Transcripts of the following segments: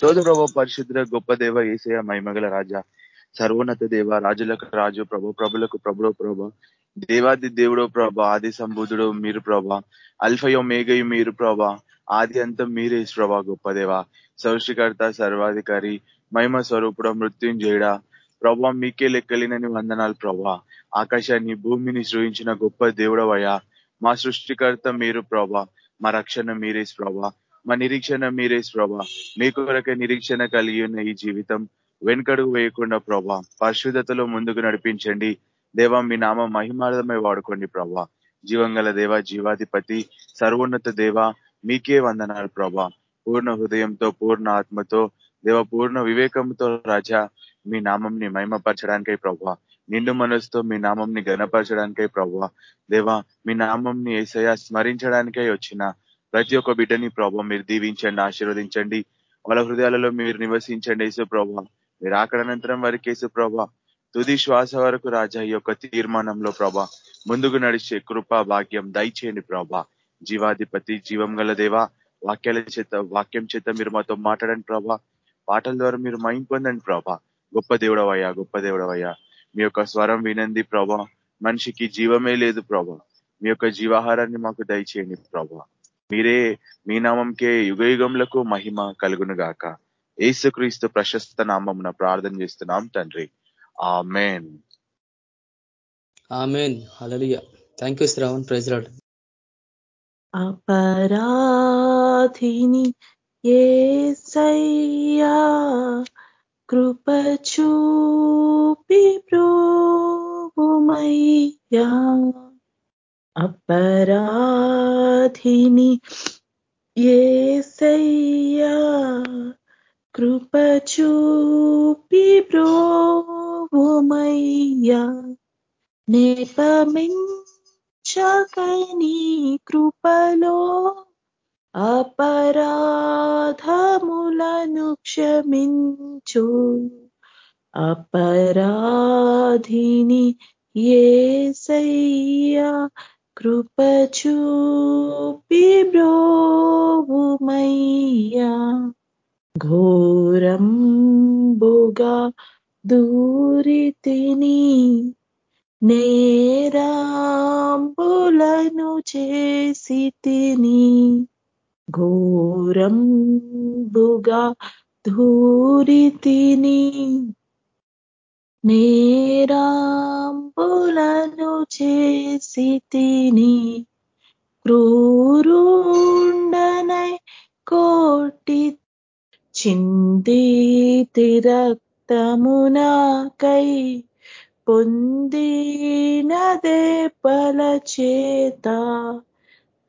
స్తోత్ర ప్రభ పరిశుద్ర గొప్ప దేవ ఏసయ మహిమగల రాజా సర్వోన్నత దేవ రాజులకు రాజు ప్రభు ప్రభులకు ప్రభుడో ప్రభ. దేవాది దేవుడో ప్రభ ఆది సంబుధుడు మీరు ప్రభ. అల్ఫయో మేఘయు మీరు ప్రభ. ఆది అంతం మీరే ప్రభా గొప్ప దేవ. సృష్టికర్త సర్వాధికారి మహిమ స్వరూపుడు మృత్యుంజయుడ. ప్రభా మీకే లెక్కలినని వందనాలు ప్రభా. ఆకాశాన్ని భూమిని సృహించిన గొప్ప దేవుడవయ్యా. మా సృష్టికర్త మీరు ప్రభా. మా రక్షణ మీరేస్ ప్రభా. మా నిరీక్షణ మీరే ప్రభా. మీ కొరకే నిరీక్షణ కలిగి ఉన్న ఈ జీవితం వెనుకడుగు వేయకుండా ప్రభా. పరిశుద్ధతలో ముందుకు నడిపించండి. దేవ మీ నామ మహిమార్థమై వాడుకోండి ప్రభా. జీవంగల దేవ జీవాధిపతి సర్వోన్నత దేవ మీకే వందనాలు ప్రభా. పూర్ణ హృదయంతో పూర్ణ ఆత్మతో దేవ పూర్ణ వివేకంతో రాజా మీ నామంని మహిమపరచడానికై ప్రభా. నిండు మనసుతో మీ నామంని గణపరచడానికై ప్రభా. దేవా మీ నామంని ఏసయ స్మరించడానికై వచ్చిన ప్రతి ఒక్క బిడ్డని ప్రభావ మీరు దీవించండి ఆశీర్వదించండి. వాళ్ళ హృదయాలలో మీరు నివసించండి యేసు ప్రభా. మీరు ఆకడనంతరం వరకు యేసు ప్రభా. తుది శ్వాస వరకు రాజా ఈ యొక్క తీర్మానంలో ప్రభా. ముందుకు నడిచే కృపా భాగ్యం దయచేయండి ప్రభా. జీవాధిపతి జీవం గల దేవా వాక్యాల చేత వాక్యం చేత మీరు మాతో మాట్లాడండి ప్రభా. పాటల ద్వారా మీరు మైం పొందండి ప్రభా. గొప్ప దేవుడవయ్యా గొప్ప దేవుడవయ్యా. మీ యొక్క స్వరం వినంది ప్రభా. మనిషికి జీవమే లేదు ప్రభా. మీ యొక్క జీవాహారాన్ని మాకు దయచేయండి ప్రభా. మీరే మీ నామంకే యుగ యుగములకు మహిమ కలుగును గాక. ఏసుక్రీస్తు ప్రశస్త నామం ప్రార్థన చేస్తున్నాం తండ్రి. Amen. Amen. హలలియ thank you Shravan. ప్రెజరాడ్ అపరాధిని ఏసయ్యా కృప చూపి ప్రోమయ్యా అపరాధిని ఏసయ్యా కృప చూపి బ్రోమయ్యా నేపమించకని కృపలో అపరాధములను క్షమించు అపరాధిని ఏసయ్యా కృప చూపి బ్రోవుమయ్యా. ఘోరంబుగా దూరితిని నేరాంబులను చేసి తిని ఘోరంబుగా ధూరితిని నేరాంబులను చేసి తిని క్రూరుండనై కోటి చింది తిరక్తమునాకై పొందినదే పల చేత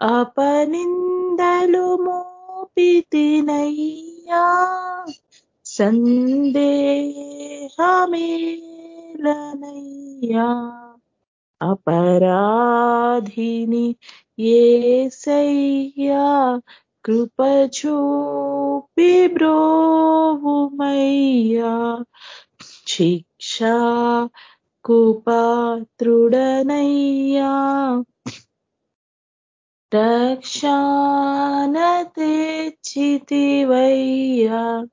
అపనిందలు మోపితినయ్యా సందేహమేలనయ్యా. అపరాధిని ఏసయ్యా కృపచూపి బ్రోవుమయ్యా. శిక్షా కుపాత్రుడనయ్యా. రక్షాన తెచ్చితివయ్యా.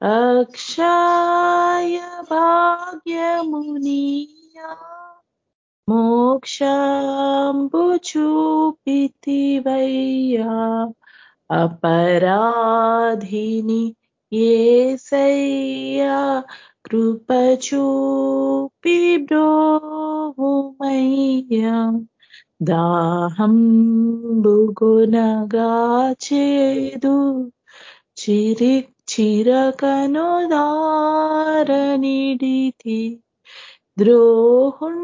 అక్షయ భాగ్యమునియా మోక్షంబు చూపితివయ్యా అపరాధిని ఏసయ్యా కృప చూపి బ్రోమయ్యా దాహం బుగునగా చేదు చిరి చిరకను దారనిడితి ద్రోహుండనై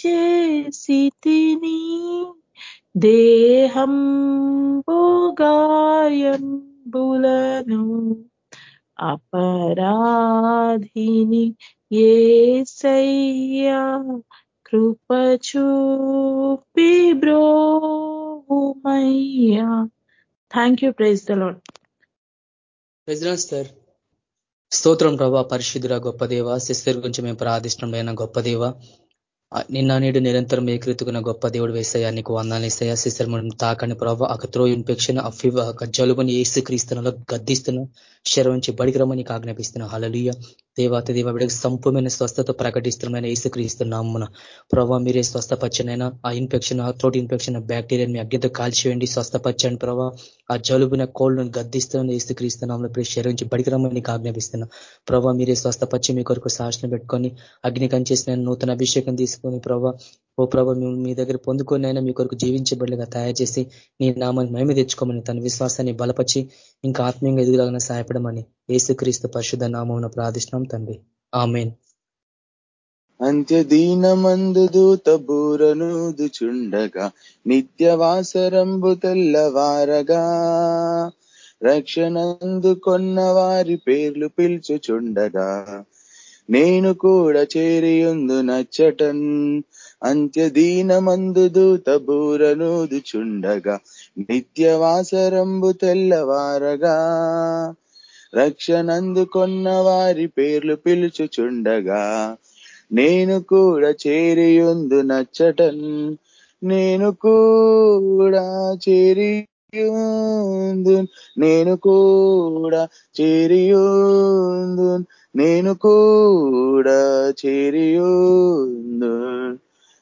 చేసి తిని దేహం బులను అపరాధిని ఏసయ్యా కృప చూపి బ్రోమయ్యా thank you praise the Lord sir స్తోత్రం ప్రభా పరిశుద్ధుల గొప్ప దేవ సిస్టర్ గురించి మేము ప్రార్థిష్టమైన గొప్ప దేవ. నిన్న నేడు నిరంతరం ఏకృతుకున్న గొప్ప దేవుడు వేసాయా నీకు వందాలు వేసాయా సిస్టర్ మనం తాకని ప్రభావ ఒక త్రో ఇన్ఫెక్షన్ ఆ ఫీవర్ జలుబుని ఏసు గద్దిస్తున్నా శరం నుంచి బడికి రమ్మని నీకు ఆజ్ఞాపిస్తున్నాం హలలుయ దేవాత దేవ బిడకు సంపూర్ణమైన స్వస్థత ప్రకటిస్తున్నామైన ఏసుక్రీస్తున్నామున ప్రభావ మీరే స్వస్థపచ్చనైనా ఆ ఇన్ఫెక్షన్ ఆ థ్రోట్ ఇన్ఫెక్షన్ బ్యాక్టీరియాని మీ అగ్గితో కాల్చివేయండి స్వస్థపచ్చండి ప్రభావ ఆ జలుబున కోళ్ళను గద్దిస్తున్న ఏసు ఇప్పుడు శరీరం నుంచి బడికి రమ్మని ఆజ్ఞాపిస్తున్నాం ప్రభావ మీరే స్వస్థపచ్చి మీ కొరకు సాక్షణ పెట్టుకొని అగ్ని కంచేసిన నూతన అభిషేకం తీసుకొని ప్రభావ ఓ ప్రభావ మేము మీ దగ్గర పొందుకొని అయినా మీ కొరకు జీవించబడిగా తయారు చేసి నీ నామాన్ని మేమే తెచ్చుకోమని తన విశ్వాసాన్ని బలపరిచి ఇంకా ఆత్మీయంగా ఎదుగుదలగా సహాయపడమని ఏసుక్రీస్తు పరిశుద్ధ నామం ప్రార్థిస్తున్నాం తండ్రి. ఆమెన్. అంత్యదీనమందు దూత బూరనూదుచుండగా నిత్యవాసరంబు తెల్లవారగా. రక్షణందుకొన్న వారి పేర్లు పిలుచుచుండగా నేను కూడా చేరియుందు నచ్చటన్ అంత్యదీనమందు దూత బూరనూదుచుండగా నిత్యవాసరంబు తెల్లవారగా. రక్షణందుకొన్న వారి పేర్లు పిలుచుచుండగా నేను కూడా చేరియుందు నచ్చటన్ నేను కూడా చేరియుందు నేను కూడా చేరియుందు నేను కూడా చేరియుందు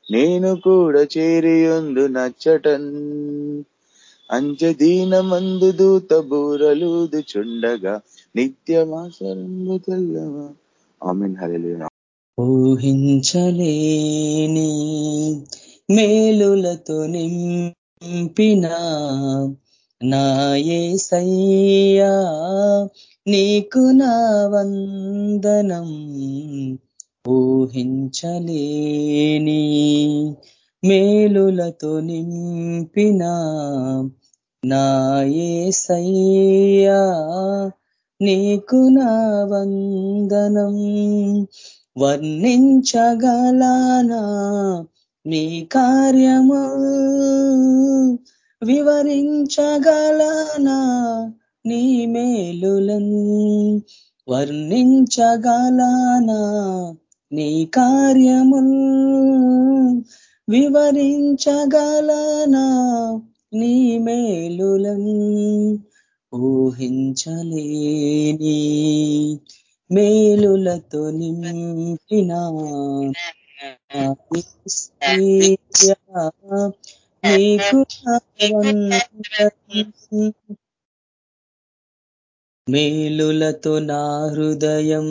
నేను కూడా చేరియుందు నచ్చటన్ అంచె దీన మందు దూత బూరలూదు చుండగా తెల్లవా ఆమెన్. హల్లెలూయా. ఊహించలేని మేలులతో నింపిన నాయే సయ్యా నీకు నా వందనం. ఊహించలేని మేలులతో నింపిన నాయే సయ్యా నీకు నా వందనం. వర్ణించగలనా నీ కార్యము. వివరించగలనా నీ మేలులను వర్ణించగలనా నీ కార్యము. వివరించగలనా నీ మేలులను ఊహించలేని మేలులతో నింపిన మేలులతో నా హృదయం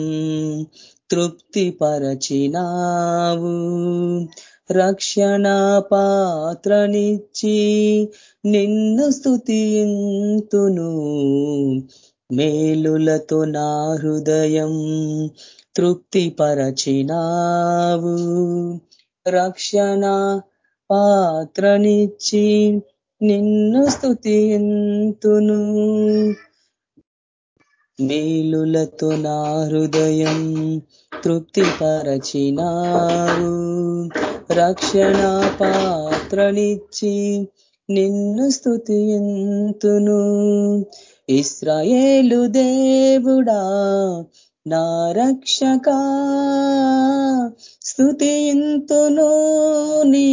తృప్తి పరచినావు రక్షణ పాత్రనిచ్చి నిన్ను స్థుతింతును మేలులతో నా హృదయం తృప్తిపరచినావు. రక్షణ పాత్రనిచ్చి నిన్ను స్థుతింతును మేలులతో నా హృదయం తృప్తి రక్షణ పాత్రనిచ్చి నిన్ను స్థుతియంతును ఇస్రాయేలు దేవుడా నా రక్షక స్థుతియంతును నీ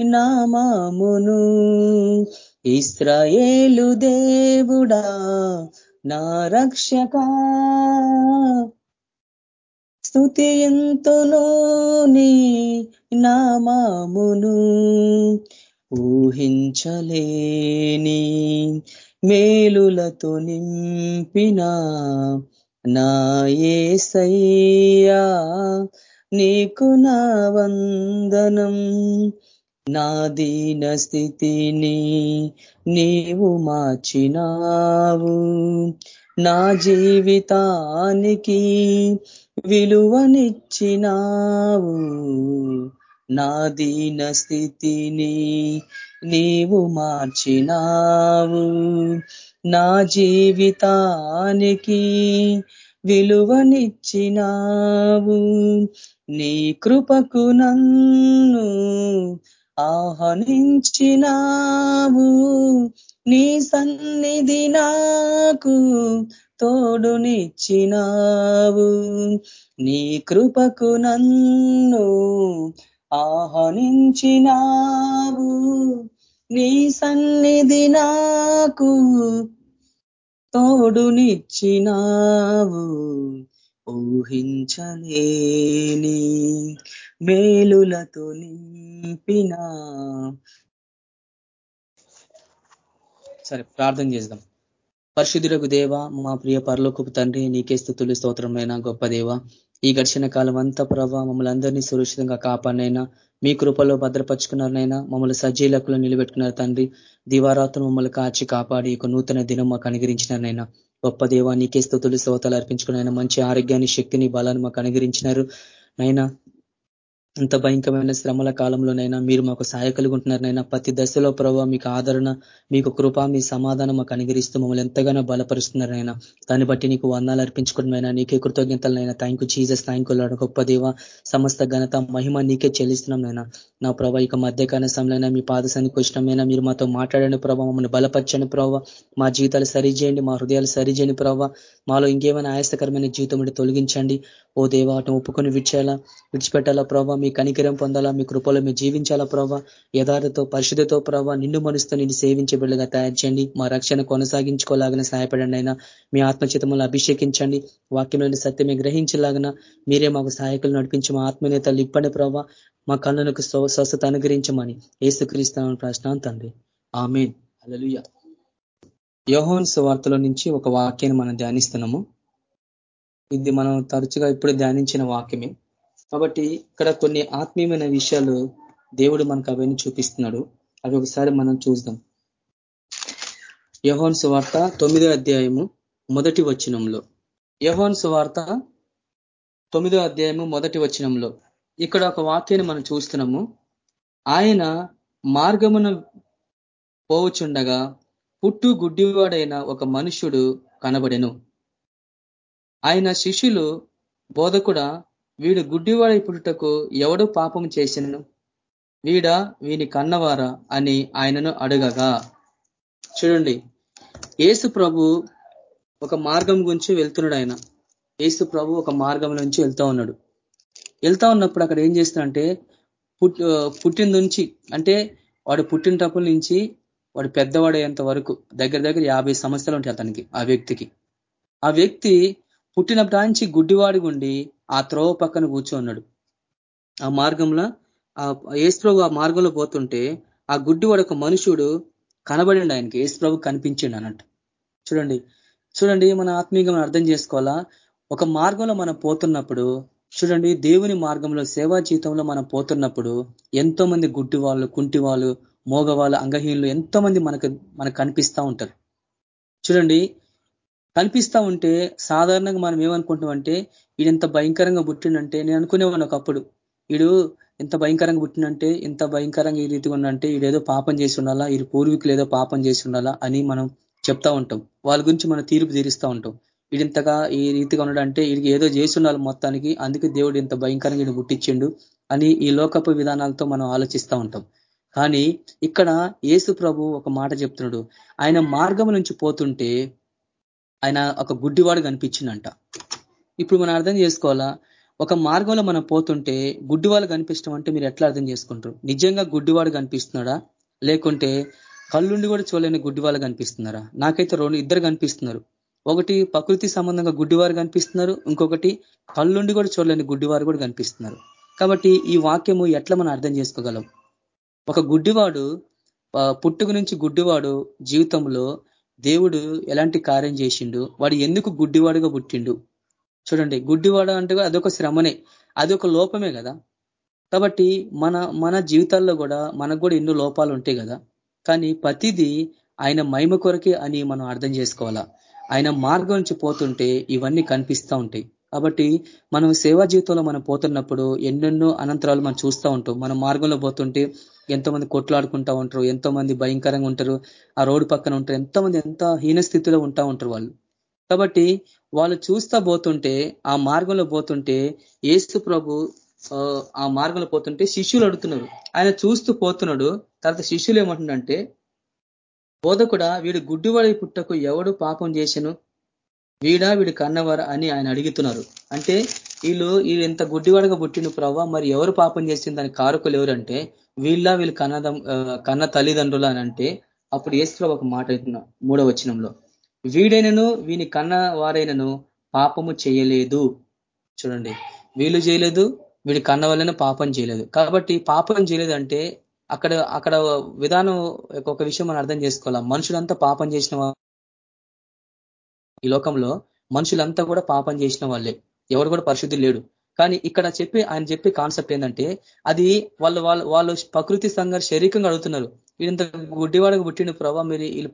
నామామును. ఇస్రాయేలు దేవుడా నా రక్షక. స్థుతింతును నీ నామామును ఊహించలేని మేలులతో నింపిన నాయసయ్యా నీకు నా వందనం. నా దీన స్థితిని నీవు మార్చినావు. నా జీవితానికి విలువనిచ్చినావు. నా దీన స్థితిని నీవు మార్చినావు. నా జీవితానికి విలువనిచ్చినావు. నీ కృపకు నన్ను ఆహ్వానించినావు. నీ సన్నిధి నాకు తోడునిచ్చినావు. నీ కృపకు నన్ను ఆహ్వానించినావు. నీ సన్నిధి నాకు తోడునిచ్చినావు. ఊహించలేని మేలులతో నింపిన. సరే ప్రార్థన చేద్దాం. పరిశుద్ధులకు దేవ మా ప్రియ పరలోకపు తండ్రి నీకే స్థుతులు స్తోత్రమైన గొప్ప దేవ. ఈ ఘర్షణ కాలం అంతా ప్రభావ మమ్మల్ని అందరినీ సురక్షితంగా కాపాడినైనా మీ కృపలో భద్రపరుచుకున్నారనైనా మమ్మల్ని సజీలకులు నిలబెట్టుకున్నారు తండ్రి. దివారాత్రులు మమ్మల్ని కాచి కాపాడి ఒక నూతన దినం మాకు అనుగరించినారనైనా గొప్ప దేవ నీకే స్థుతులు స్తోతాలు అర్పించుకున్న మంచి ఆరోగ్యాన్ని శక్తిని బలాన్ని మాకు అనుగరించినారు నైనా ఇంత భయంకరమైన శ్రమల కాలంలోనైనా మీరు మాకు సహాయ ఉంటున్నారనైనా ప్రతి దశలో ప్రభావ మీకు ఆదరణ మీకు కృప మీ సమాధానం మాకు అనుగరిస్తూ మమ్మల్ని ఎంతగానో బలపరుస్తున్నారైనా దాన్ని బట్టి నీకు వందాలు అర్పించుకోవడమైనా నీకే కృతజ్ఞతలనైనా. Thank you Jesus thank you గొప్ప దేవ సమస్త ఘనత మహిమ నీకే చెల్లిస్తున్నాం నైనా నా ప్రభావ ఇక మధ్యకాల సమయంలో మీ పాదశానికి వచ్చినమైనా మీరు మాతో మాట్లాడని ప్రభావ మమ్మల్ని బలపరచని ప్రభావ మా జీవితాలు సరిచేయండి మా హృదయాలు సరిచేయని ప్రభావ మాలో ఇంకేమైనా ఆయాసకరమైన జీవితం తొలగించండి. ఓ దేవ వాటిని ఒప్పుకొని విడిచేయాలా విడిచిపెట్టాలా ప్రభావ మీ కనికరం పొందాలా మీ కృపలో మీరు జీవించాలా ప్రభావ యథార్థతో పరిశుద్ధతో ప్రభావ నిన్ను మనసుతో నిన్ను సేవించే బిడ్డగా తయారు చేయండి. మా రక్షణ కొనసాగించుకోలాగిన సహాయపడండి అయినా. మీ ఆత్మచితములను అభిషేకించండి. వాక్యంలోని సత్యమే గ్రహించలాగిన మీరే మాకు సహాయకులు నడిపించి మా ఆత్మనేతలు ఇప్పని ప్రభావ మా కళ్ళకు స్వస్థత అనుగ్రహించమని ఏసుక్రీస్తామని ప్రశ్న తండ్రి. ఆమెన్. అలలుయ యోహోన్ సువార్తలో నుంచి ఒక వాక్యాన్ని మనం ధ్యానిస్తున్నాము. ఇది మనం తరచుగా ఇప్పుడు ధ్యానించిన వాక్యమే. కాబట్టి ఇక్కడ కొన్ని ఆత్మీయమైన విషయాలు దేవుడు మనకు అవన్నీ చూపిస్తున్నాడు. అవి ఒకసారి మనం చూద్దాం. యహోన్ సువార్త తొమ్మిదో అధ్యాయము మొదటి వచనంలో. యహోన్ సువార్త తొమ్మిదో అధ్యాయము మొదటి వచనంలో. ఇక్కడ ఒక వాక్యాన్ని మనం చూస్తున్నాము. ఆయన మార్గమున పోవచుండగా పుట్టు గుడ్డివాడైన ఒక మనుషుడు కనబడెను. ఆయన శిష్యులు బోధకుడ వీడు గుడ్డివాడి పుట్టుటకు ఎవడు పాపం చేసినను వీడా వీని కన్నవారా అని ఆయనను అడగగా. చూడండి ఏసు ప్రభు ఒక మార్గం గురించి వెళ్తున్నాడు ఆయన. ఏసు ప్రభు ఒక మార్గం నుంచి వెళ్తా ఉన్నాడు. వెళ్తా ఉన్నప్పుడు అక్కడ ఏం చేస్తున్నాడంటే పుట్టిన నుంచి అంటే వాడు పుట్టినటప్పటి నుంచి వాడు పెద్దవాడేంత వరకు దగ్గర దగ్గర యాభై సంవత్సరాలు ఉంటాయి అతనికి ఆ వ్యక్తికి. ఆ వ్యక్తి పుట్టినప్పటి నుంచి గుడ్డివాడి ఉండి ఆ త్రోవ పక్కన కూర్చోన్నాడు ఆ మార్గంలో ఆ ఏసుప్రభు ఆ మార్గంలో పోతుంటే ఆ గుడ్డివాడు ఒక మనుషుడు కనబడిండు ఆయనకి. ఏసుప్రభు కనిపించిండు అన్నట్టు. చూడండి. చూడండి మన ఆత్మీయంగా అర్థం చేసుకోవాలా? ఒక మార్గంలో మనం పోతున్నప్పుడు చూడండి దేవుని మార్గంలో సేవా జీవితంలో మనం పోతున్నప్పుడు ఎంతో మంది గుడ్డి వాళ్ళు కుంటి వాళ్ళు మోగవాళ్ళు అంగహీనులు ఎంతో మంది మనకు మనకు కనిపిస్తూ ఉంటారు. చూడండి కనిపిస్తూ ఉంటే సాధారణంగా మనం ఏమనుకుంటామంటే ఎంత భయంకరంగా పుట్టిండంటే నేను అనుకునేవాడిని ఒకప్పుడు. వీడు ఎంత భయంకరంగా పుట్టినంటే ఎంత భయంకరంగా ఈ రీతిగా ఉండంటే వీడేదో పాపం చేసి ఉండాలా వీడి పూర్వీకులు ఏదో పాపం చేసి ఉండాలా అని మనం చెప్తా ఉంటాం. వాళ్ళ గురించి మనం తీర్పు తీరుస్తూ ఉంటాం. వీడింతగా ఈ రీతిగా ఉన్నాడంటే వీడికి ఏదో చేసి ఉండాలి మొత్తానికి అందుకే దేవుడు ఇంత భయంకరంగా వీడు పుట్టించిండు అని ఈ లోకపు విధానాలతో మనం ఆలోచిస్తూ ఉంటాం. కానీ ఇక్కడ యేసు ప్రభు ఒక మాట చెప్తున్నాడు. ఆయన మార్గం నుంచి పోతుంటే ఆయన ఒక గుడ్డివాడు కనిపించిందంట. ఇప్పుడు మనం అర్థం చేసుకోవాలా? ఒక మార్గంలో మనం పోతుంటే గుడ్డివాళ్ళు కనిపించడం అంటే మీరు ఎట్లా అర్థం చేసుకుంటారు? నిజంగా గుడ్డివాడు కనిపిస్తున్నాడా? లేకుంటే కళ్ళుండి కూడా చూడలేని గుడ్డివాళ్ళు కనిపిస్తున్నారా? నాకైతే రెండు ఇద్దరు కనిపిస్తున్నారు. ఒకటి ప్రకృతి సంబంధంగా గుడ్డివారు కనిపిస్తున్నారు ఇంకొకటి కళ్ళుండి కూడా చూడలేని గుడ్డివారు కూడా కనిపిస్తున్నారు. కాబట్టి ఈ వాక్యము ఎట్లా మనం అర్థం చేసుకోగలం? ఒక గుడ్డివాడు పుట్టుక నుంచి గుడ్డివాడు జీవితంలో దేవుడు ఎలాంటి కార్యం చేసిండు? వాడు ఎందుకు గుడ్డివాడుగా పుట్టిండు? చూడండి గుడ్డివాడు అంటే అదొక శ్రమనే అది ఒక లోపమే కదా. కాబట్టి మన మన జీవితాల్లో కూడా మనకు కూడా ఎన్నో లోపాలు ఉంటాయి కదా. కానీ ప్రతిదీ ఆయన మహిమ కొరకే అని మనం అర్థం చేసుకోవాలా? ఆయన మార్గం నుంచి పోతుంటే ఇవన్నీ కనిపిస్తూ ఉంటాయి. కాబట్టి మనం సేవా జీవితంలో మనం పోతున్నప్పుడు ఎన్నెన్నో అనంతరాలు మనం చూస్తూ ఉంటాం. మన మార్గంలో పోతుంటే ఎంతో మంది కొట్లాడుకుంటా ఉంటారు ఎంతో మంది భయంకరంగా ఉంటారు ఆ రోడ్డు పక్కన ఉంటారు ఎంతో మంది ఎంత హీన స్థితిలో ఉంటా ఉంటారు వాళ్ళు. కాబట్టి వాళ్ళు చూస్తా పోతుంటే ఆ మార్గంలో పోతుంటే ఏసు ప్రభు ఆ మార్గంలో పోతుంటే శిష్యులు అడుగుతున్నారు. ఆయన చూస్తూ పోతున్నాడు. తర్వాత శిష్యులు ఏమంటుండంటే బోధకుడ వీడు గుడ్డివాడి పుట్టకు ఎవడు పాపం చేసను వీడా వీడు కన్నవారా అని ఆయన అడుగుతున్నారు. అంటే వీళ్ళు వీళ్ళు ఎంత గుడ్డివాడగా పుట్టిండు ప్రభావ మరి ఎవరు పాపం చేసింది? దాని కారకులు ఎవరంటే వీళ్ళ వీళ్ళు కన్న కన్న తల్లిదండ్రులు అని అంటే అప్పుడు ఏసులో ఒక మాట అవుతున్నా మూడో వచనంలో. వీడైనను వీని కన్న వారైనను పాపము చేయలేదు. చూడండి. వీళ్ళు చేయలేదు వీడి కన్న వల్లనే పాపం చేయలేదు. కాబట్టి పాపం చేయలేదు అంటే అక్కడ అక్కడ విధానం ఒక విషయం మనం అర్థం చేసుకోవాలా? మనుషులంతా పాపం చేసిన ఈ లోకంలో మనుషులంతా కూడా పాపం చేసిన వాళ్ళే. ఎవరు కూడా పరిశుద్ధి లేడు. కానీ ఇక్కడ చెప్పి ఆయన చెప్పే కాన్సెప్ట్ ఏంటంటే అది వాళ్ళు వాళ్ళు వాళ్ళు ప్రకృతి సంఘం శరీరంగా అడుగుతున్నారు. వీళ్ళంత గుడ్డివాడకు పుట్టిన ప్రభావ మీరు వీళ్ళు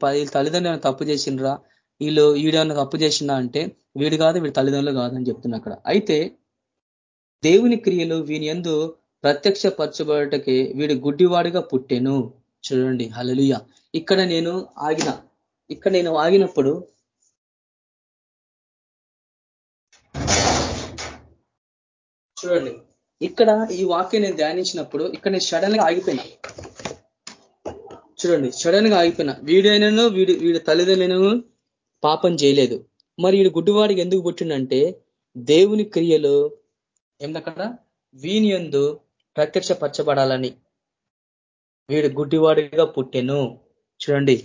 వీళ్ళ తప్పు చేసిండ్రా? వీళ్ళు వీడేమన్నా తప్పు చేసినా అంటే వీడు కాదు వీడి తల్లిదండ్రులు కాదని చెప్తున్నా అక్కడ. అయితే దేవుని క్రియలు వీని ఎందు ప్రత్యక్ష పరచబడటకి వీడు గుడ్డివాడిగా పుట్టెను. చూడండి హలలుయ ఇక్కడ నేను ఆగిన ఇక్కడ నేను ఆగినప్పుడు చూడండి. ఇక్కడ ఈ వాక్యం నేను ధ్యానించినప్పుడు ఇక్కడ నేను సడన్గా ఆగిపోయినా. చూడండి సడన్గా ఆగిపోయినా. వీడైనను వీడి వీడి తల్లిదండ్రులను పాపం చేయలేదు. మరి వీడు గుడ్డివాడికి ఎందుకు పుట్టిండంటే దేవుని క్రియలు ఏందక్కడ వీని ఎందు ప్రత్యక్షపరచబడాలని. వీడు గుడ్డివాడిగా పుట్టెను. చూడండి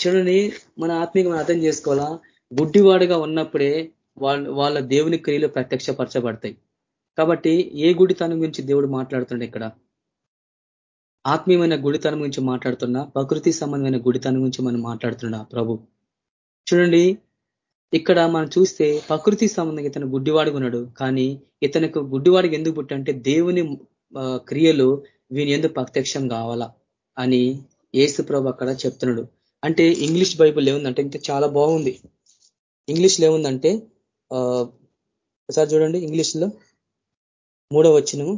చూడండి మన ఆత్మీయ అర్థం చేసుకోవాలా? గుడ్డివాడిగా ఉన్నప్పుడే వాళ్ళ వాళ్ళ దేవుని క్రియలు ప్రత్యక్షపరచబడతాయి. కాబట్టి ఏ గుడితనం గురించి దేవుడు మాట్లాడుతుండే ఇక్కడ? ఆత్మీయమైన గుడితనం గురించి మాట్లాడుతున్నా ప్రకృతి సంబంధమైన గుడితనం గురించి మనం మాట్లాడుతున్నా ప్రభు. చూడండి ఇక్కడ మనం చూస్తే ప్రకృతి సంబంధంగా ఇతను గుడ్డివాడిగా ఉన్నాడు. కానీ ఇతనికి గుడ్డివాడికి ఎందుకు పుట్టంటే దేవుని క్రియలు వీని ఎందుకు ప్రత్యక్షం కావాలా అని ఏసు ప్రభు అక్కడ చెప్తున్నాడు. అంటే ఇంగ్లీష్ బైబుల్ ఏముందంటే ఇంకా చాలా బాగుంది. ఇంగ్లీష్లో ఏముందంటే ఒకసారి చూడండి ఇంగ్లీష్లో. మూడవ వచనము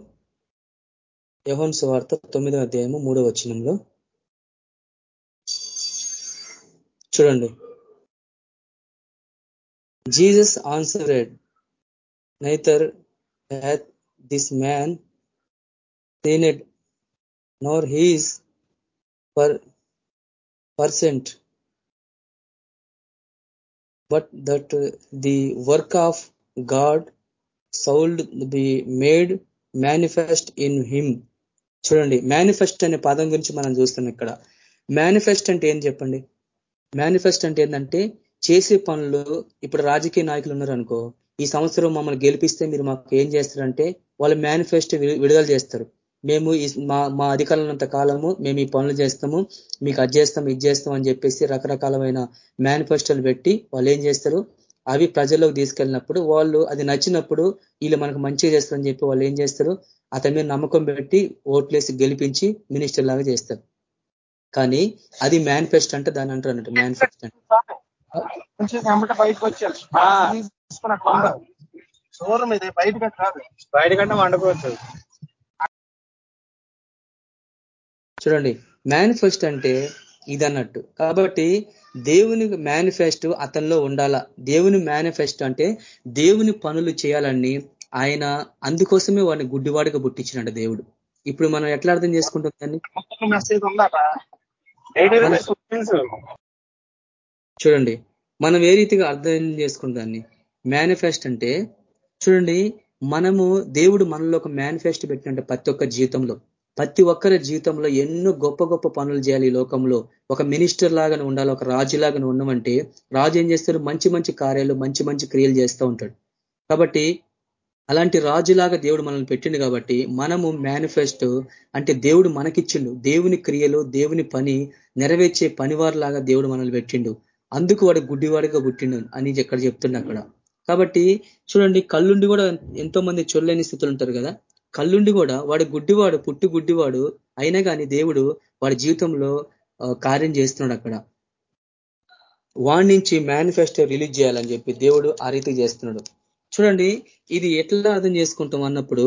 యహోన్ వార్త తొమ్మిదవ అధ్యాయము మూడవ వచనంలో చూడండి. Jesus answered neither hath this man seen nor his par parents but that the work of God should be made manifest in him చూడండి మేనిఫెస్ట్ అనే పదం గురించి మనం చూస్తాం ఇక్కడ. మేనిఫెస్ట్ అంటే ఏం చెప్పండి? మేనిఫెస్ట్ అంటే ఏంటంటే చేసే పనులు ఇప్పుడు రాజకీయ నాయకులు ఉన్నారు అనుకో ఈ సంవత్సరం మమ్మల్ని గెలిపిస్తే మీరు మాకు ఏం చేస్తారంటే వాళ్ళు మేనిఫెస్టో విడుదల చేస్తారు. మేము మా మా అధికారులంత కాలము మేము ఈ పనులు చేస్తాము మీకు అది చేస్తాం ఇది చేస్తాం అని చెప్పేసి రకరకాలమైన మేనిఫెస్టోలు పెట్టి వాళ్ళు ఏం చేస్తారు? అవి ప్రజల్లోకి తీసుకెళ్ళినప్పుడు వాళ్ళు అది నచ్చినప్పుడు వీళ్ళు మనకు మంచిగా చేస్తారని చెప్పి వాళ్ళు ఏం చేస్తారు? అతని మీద నమ్మకం పెట్టి ఓట్లేసి గెలిపించి మినిస్టర్ లాగా చేస్తారు. కానీ అది మేనిఫెస్ట్ అంటే దాని అంటారు అన్నట్టు మేనిఫెస్ట్ అంటే. ఇది కాదు వండుకోవచ్చు చూడండి మేనిఫెస్ట్ అంటే ఇదన్నట్టు. కాబట్టి దేవుని మేనిఫెస్టో అతనిలో ఉండాల? దేవుని మేనిఫెస్టో అంటే దేవుని పనులు చేయాలని ఆయన అందుకోసమే వాడిని గుడ్డివాడిగా పుట్టించినట్టు దేవుడు. ఇప్పుడు మనం ఎట్లా అర్థం చేసుకుంటాం దాన్ని? చూడండి. మనం ఏ రీతిగా అర్థం చేసుకుంటాం దాన్ని? మేనిఫెస్ట్ అంటే చూడండి మనము దేవుడు మనలో ఒక మేనిఫెస్ట్ పెట్టినట్టు ప్రతి ఒక్క జీవితంలో. ప్రతి ఒక్కరి జీవితంలో ఎన్నో గొప్ప గొప్ప పనులు చేయాలి ఈ లోకంలో. ఒక మినిస్టర్ లాగానే ఉండాలి ఒక రాజు లాగానే రాజు ఏం చేస్తారు మంచి మంచి కార్యాలు మంచి మంచి క్రియలు చేస్తూ ఉంటాడు. కాబట్టి అలాంటి రాజులాగా దేవుడు మనల్ని పెట్టిండు కాబట్టి మనము మేనిఫెస్టో అంటే దేవుడు మనకిచ్చిండు. దేవుని క్రియలు దేవుని పని నెరవేర్చే పనివారిలాగా దేవుడు మనల్ని పెట్టిండు. అందుకు వాడు గుడ్డివాడిగా పుట్టిండు అని ఎక్కడ చెప్తుండ అక్కడ. కాబట్టి చూడండి కళ్ళుండి కూడా ఎంతో మంది చొల్లేని స్థితులు ఉంటారు కదా? కళ్ళుండి కూడా వాడు గుడ్డివాడు పుట్టి గుడ్డివాడు అయినా కానీ దేవుడు వాడి జీవితంలో కార్యం చేస్తున్నాడు అక్కడ. వాడి నుంచి మేనిఫెస్టో రిలీజ్ చేయాలని చెప్పి దేవుడు ఆ రీతి చేస్తున్నాడు. చూడండి ఇది ఎట్లా అర్థం చేసుకుంటాం అన్నప్పుడు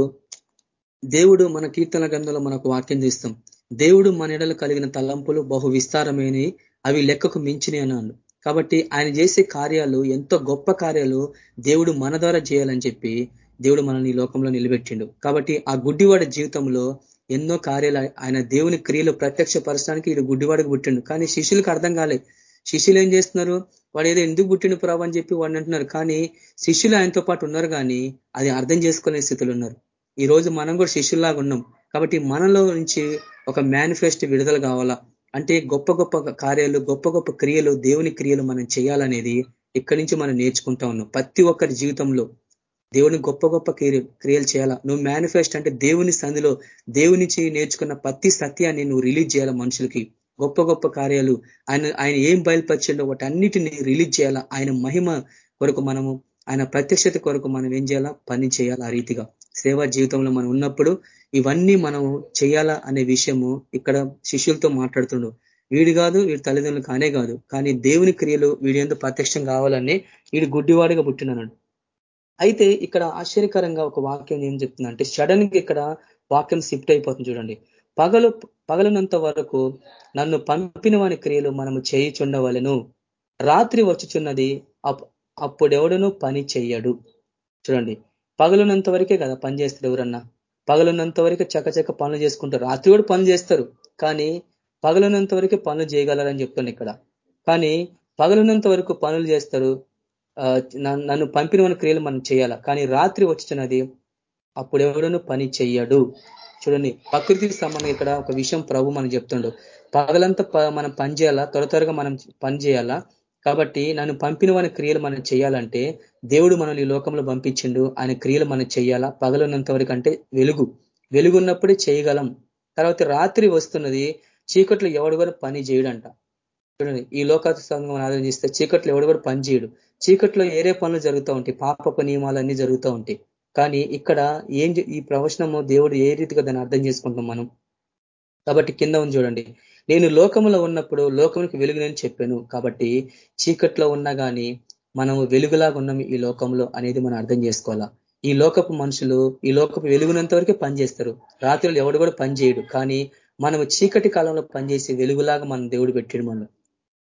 దేవుడు మన కీర్తన గ్రంథంలో మనకు వాక్యం చేస్తాం దేవుడు మన ఎడలు కలిగిన తలంపులు బహు విస్తారమైనవి అవి లెక్కకు మించినవి అన్నాడు. కాబట్టి ఆయన చేసే కార్యాలు ఎంతో గొప్ప కార్యాలు దేవుడు మన ద్వారా చేయాలని చెప్పి దేవుడు మనల్ని ఈ లోకంలో నిలబెట్టిండు. కాబట్టి ఆ గుడ్డివాడ జీవితంలో ఎన్నో కార్యాలు ఆయన దేవుని క్రియలు ప్రత్యక్ష పరచడానికి ఇది గుడ్డివాడికి పుట్టిండు. కానీ శిష్యులకు అర్థం కాలే శిష్యులు ఏం చేస్తున్నారు? వాడు ఏదో ఎందుకు పుట్టిండు ప్రభు అని చెప్పి వాడిని అంటున్నారు. కానీ శిష్యులు ఆయనతో పాటు ఉన్నారు కానీ అది అర్థం చేసుకునే స్థితిలో ఉన్నారు. ఈ రోజు మనం కూడా శిష్యుల్లాగా ఉన్నాం. కాబట్టి మనలో నుంచి ఒక మేనిఫెస్ట్ విడుదల కావాలా? అంటే గొప్ప గొప్ప కార్యాలు గొప్ప గొప్ప క్రియలు దేవుని క్రియలు మనం చేయాలనేది ఇక్కడి నుంచి మనం నేర్చుకుంటా ఉన్నాం. ప్రతి ఒక్కరి జీవితంలో దేవుని గొప్ప గొప్ప క్రియలు చేయాలా? నువ్వు మేనిఫెస్ట్ అంటే దేవుని సంధిలో దేవునిచి నేర్చుకున్న ప్రతి సత్యాన్ని నువ్వు రిలీజ్ చేయాలా మనుషులకి? గొప్ప గొప్ప కార్యాలు. ఆయన ఆయన ఏం బయలుపరిచిండో వాటన్నిటిని రిలీజ్ చేయాలా? ఆయన మహిమ కొరకు మనము ఆయన ప్రత్యక్షత కొరకు మనం ఏం చేయాలా? పని చేయాలా ఆ రీతిగా? సేవా జీవితంలో మనం ఉన్నప్పుడు ఇవన్నీ మనం చేయాలా అనే విషయము ఇక్కడ శిష్యులతో మాట్లాడుతుండు. వీడు కాదు వీడి తల్లిదండ్రులు కానే కాదు. కానీ దేవుని క్రియలు వీడి ఎందుకు ప్రత్యక్షం కావాలని వీడు గుడ్డివాడిగా పుట్టినాడు. అయితే ఇక్కడ ఆశ్చర్యకరంగా ఒక వాక్యం ఏం చెప్తుందంటే సడన్గా ఇక్కడ వాక్యం షిఫ్ట్ అయిపోతుంది చూడండి. పగలు పగలనంత వరకు నన్ను పంపిన వాని క్రియలు మనము చేయిచుండవలను. రాత్రి వచ్చుచున్నది అప్పుడెవడనూ పని చెయ్యడు. చూడండి. పగలున్నంత వరకే కదా పని చేస్తారు ఎవరన్నా? పగలున్నంత వరకే చకచక పనులు చేసుకుంటారు. రాత్రి కూడా పనులు చేస్తారు. కానీ పగలున్నంత వరకే పనులు చేయగలరని చెప్తాను ఇక్కడ. కానీ పగలున్నంత వరకు పనులు చేస్తారు. నన్ను పంపిన మన క్రియలు మనం చేయాలా? కానీ రాత్రి వచ్చినది అప్పుడు ఎవడను పని చెయ్యడు. చూడండి ప్రకృతికి సంబంధం ఇక్కడ ఒక విషయం ప్రభు మనం చెప్తుండు. పగలంతా మనం పని చేయాలా? త్వర త్వరగా మనం పని చేయాలా? కాబట్టి నన్ను పంపిన వాని క్రియలు మనం చేయాలంటే దేవుడు మనల్ని ఈ లోకంలో పంపించిండు. ఆయన క్రియలు మనం చేయాలా? పగలున్నంత వరకు అంటే వెలుగు. వెలుగున్నప్పుడే చేయగలం. తర్వాత రాత్రి వస్తున్నది చీకట్లో ఎవడు కూడా పని చేయడంట. చూడండి ఈ లోకాత సంఘం ఆదరణ చేస్తే చీకట్లో ఎవడు కూడా పని చేయడు. చీకట్లో ఏరే పనులు జరుగుతూ ఉంటాయి పాపపు నియమాలన్నీ జరుగుతూ ఉంటాయి. కానీ ఇక్కడ ఏం ఈ ప్రవచనము దేవుడు ఏ రీతిగా దాన్ని అర్థం చేసుకుంటాం మనం? కాబట్టి కింద ఉంది చూడండి నేను లోకములో ఉన్నప్పుడు లోకమునికి వెలుగునని చెప్పాను. కాబట్టి చీకట్లో ఉన్నా కానీ మనము వెలుగులాగా ఉన్నాం ఈ లోకంలో అనేది మనం అర్థం చేసుకోవాలా? ఈ లోకపు మనుషులు ఈ లోకపు వెలుగునంత వరకే పనిచేస్తారు రాత్రులు ఎవడు కూడా పనిచేయడు కానీ మనము చీకటి కాలంలో పనిచేసి వెలుగులాగా మనం దేవుడు పెట్టాడు మనం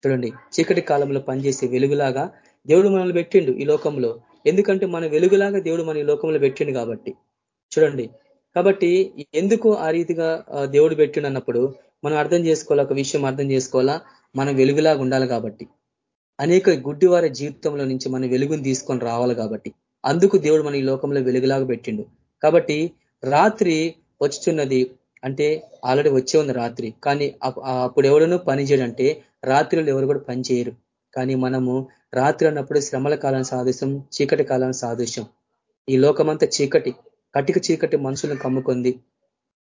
చూడండి చీకటి కాలంలో పనిచేసే వెలుగులాగా దేవుడు మనల్ని పెట్టిండు ఈ లోకంలో ఎందుకంటే మన వెలుగులాగా దేవుడు మన ఈ లోకంలో పెట్టిండు కాబట్టి. చూడండి కాబట్టి ఎందుకు ఆ రీతిగా దేవుడు పెట్టిండు అన్నప్పుడు మనం అర్థం చేసుకోవాలా ఒక విషయం అర్థం చేసుకోవాలా? మనం వెలుగులాగా ఉండాలి కాబట్టి. అనేక గుడ్డివారి జీవితంలో నుంచి మన వెలుగుని తీసుకొని రావాలి కాబట్టి. అందుకు దేవుడు మన ఈ లోకంలో వెలుగులాగా పెట్టిండు. కాబట్టి రాత్రి వచ్చుచున్నది అంటే ఆల్రెడీ వచ్చే ఉంది రాత్రి. కానీ అప్పుడు ఎవడనూ పని చేయడంటే రాత్రిలో ఎవరు కూడా పని చేయరు. కానీ మనము రాత్రి అన్నప్పుడు శ్రమల కాలాన్ని సాధిస్తాం చీకటి కాలాన్ని సాధిస్తాం ఈ లోకమంతా చీకటి కటిక చీకటి మనుషులను కమ్ముకుంది.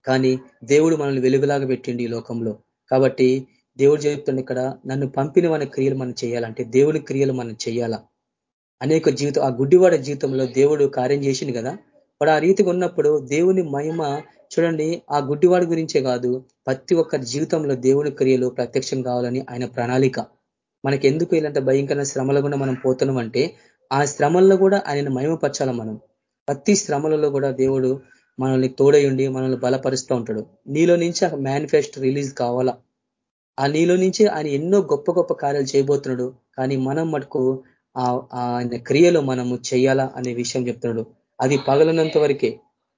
కానీ దేవుడు మనల్ని వెలుగులాగా పెట్టిండి ఈ లోకంలో. కాబట్టి దేవుడు చెప్తుంది ఇక్కడ నన్ను పంపిన మన క్రియలు మనం చేయాలంటే దేవుడి క్రియలు మనం చేయాలా? అనేక జీవితం ఆ గుడ్డివాడ జీవితంలో దేవుడు కార్యం చేసింది కదా? వాడు ఆ రీతిగా ఉన్నప్పుడు దేవుని మహిమ చూడండి ఆ గుడ్డివాడి గురించే కాదు ప్రతి ఒక్కరి జీవితంలో దేవుని క్రియలు ప్రత్యక్షం కావాలని ఆయన ప్రణాళిక. మనకి ఎందుకు ఇలాంటి భయంకరమైన శ్రమల కూడా మనం పోతున్నాం అంటే ఆ శ్రమల్లో కూడా ఆయన మహిమపరచాల మనం. ప్రతి శ్రమలలో కూడా దేవుడు మనల్ని తోడయుండి మనల్ని బలపరుస్తూ ఉంటాడు. నీలో నుంచి ఆ మేనిఫెస్ట్ రిలీజ్ కావాలా? ఆ నీలో నుంచి ఆయన ఎన్నో గొప్ప గొప్ప కార్యాలు చేయబోతున్నాడు కానీ మనం మటుకు ఆయన క్రియలో మనము చేయాలా అనే విషయం చెప్తున్నాడు. అది పగలనంత వరకే.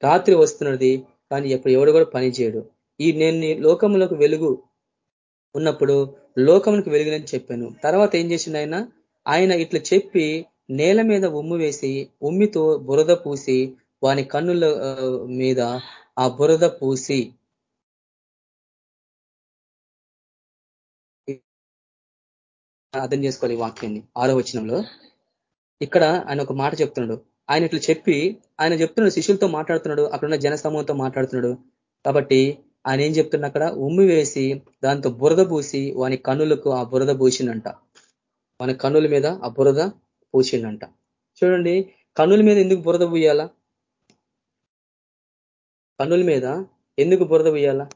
రాత్రి వస్తున్నది కానీ ఎప్పుడు ఎవడు కూడా పని చేయడు. ఈ నేను లోకంలోకి వెలుగు ఉన్నప్పుడు లోకమునికి వెలుగునని చెప్పాను. తర్వాత ఏం చేసిండు ఆయన? ఆయన ఇట్లా చెప్పి నేల మీద ఉమ్ము వేసి ఉమ్మితో బురద పూసి వాని కన్నుల మీద ఆ బురద పూసి అర్థం చేసుకోవాలి వాక్యాన్ని. ఆరో వచనంలో. ఇక్కడ ఆయన ఒక మాట చెప్తున్నాడు. ఆయన ఇట్లా చెప్పి ఆయన చెప్తున్నాడు శిష్యులతో మాట్లాడుతున్నాడు అక్కడున్న జనసమూహంతో మాట్లాడుతున్నాడు. కాబట్టి ఆయన ఏం చెప్తున్నా అక్కడ? ఉమ్మి వేసి దాంతో బురద పూసి వాని కన్నులకు ఆ బురద పూసిండంట. వాని కన్నుల మీద ఆ బురద పూసిండంట. చూడండి కన్నుల మీద ఎందుకు బురద పూయాలా? కన్నుల మీద ఎందుకు బురద పూయాలా?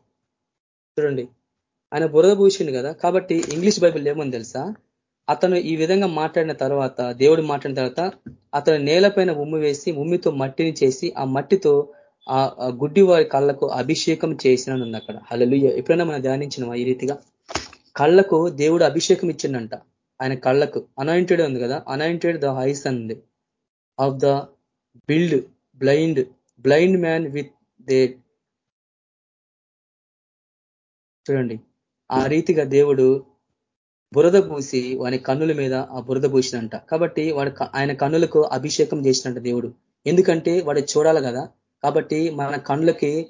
చూడండి ఆయన బురద పూసిండు కదా. కాబట్టి ఇంగ్లీష్ బైబిల్ ఏమని తెలుసా? అతను ఈ విధంగా మాట్లాడిన తర్వాత దేవుడు మాట్లాడిన తర్వాత అతను నేలపైన ఉమ్మి వేసి ఉమ్మితో మట్టిని చేసి ఆ మట్టితో ఆ గుడ్డి వారి కళ్ళకు అభిషేకం చేసిన అక్కడ. హలలు ఎప్పుడైనా మనం ధ్యానించినవా ఈ రీతిగా? కళ్ళకు దేవుడు అభిషేకం ఇచ్చిండంట. ఆయన కళ్ళకు. అనాయింటెడ్ ఉంది కదా? అనాయింటెడ్ ద హైస్ అంది of the build blind blind man with the చూడండి. ఆ రీతిగా దేవుడు బురద పూసి వాని కన్నుల మీద ఆ బురద పూసినంట. కాబట్టి వాడు ఆయన కన్నులకు అభిషేకం చేసినంట దేవుడు. ఎందుకంటే వాడు చూడాలి కదా. కాబట్టి మన కన్నులకి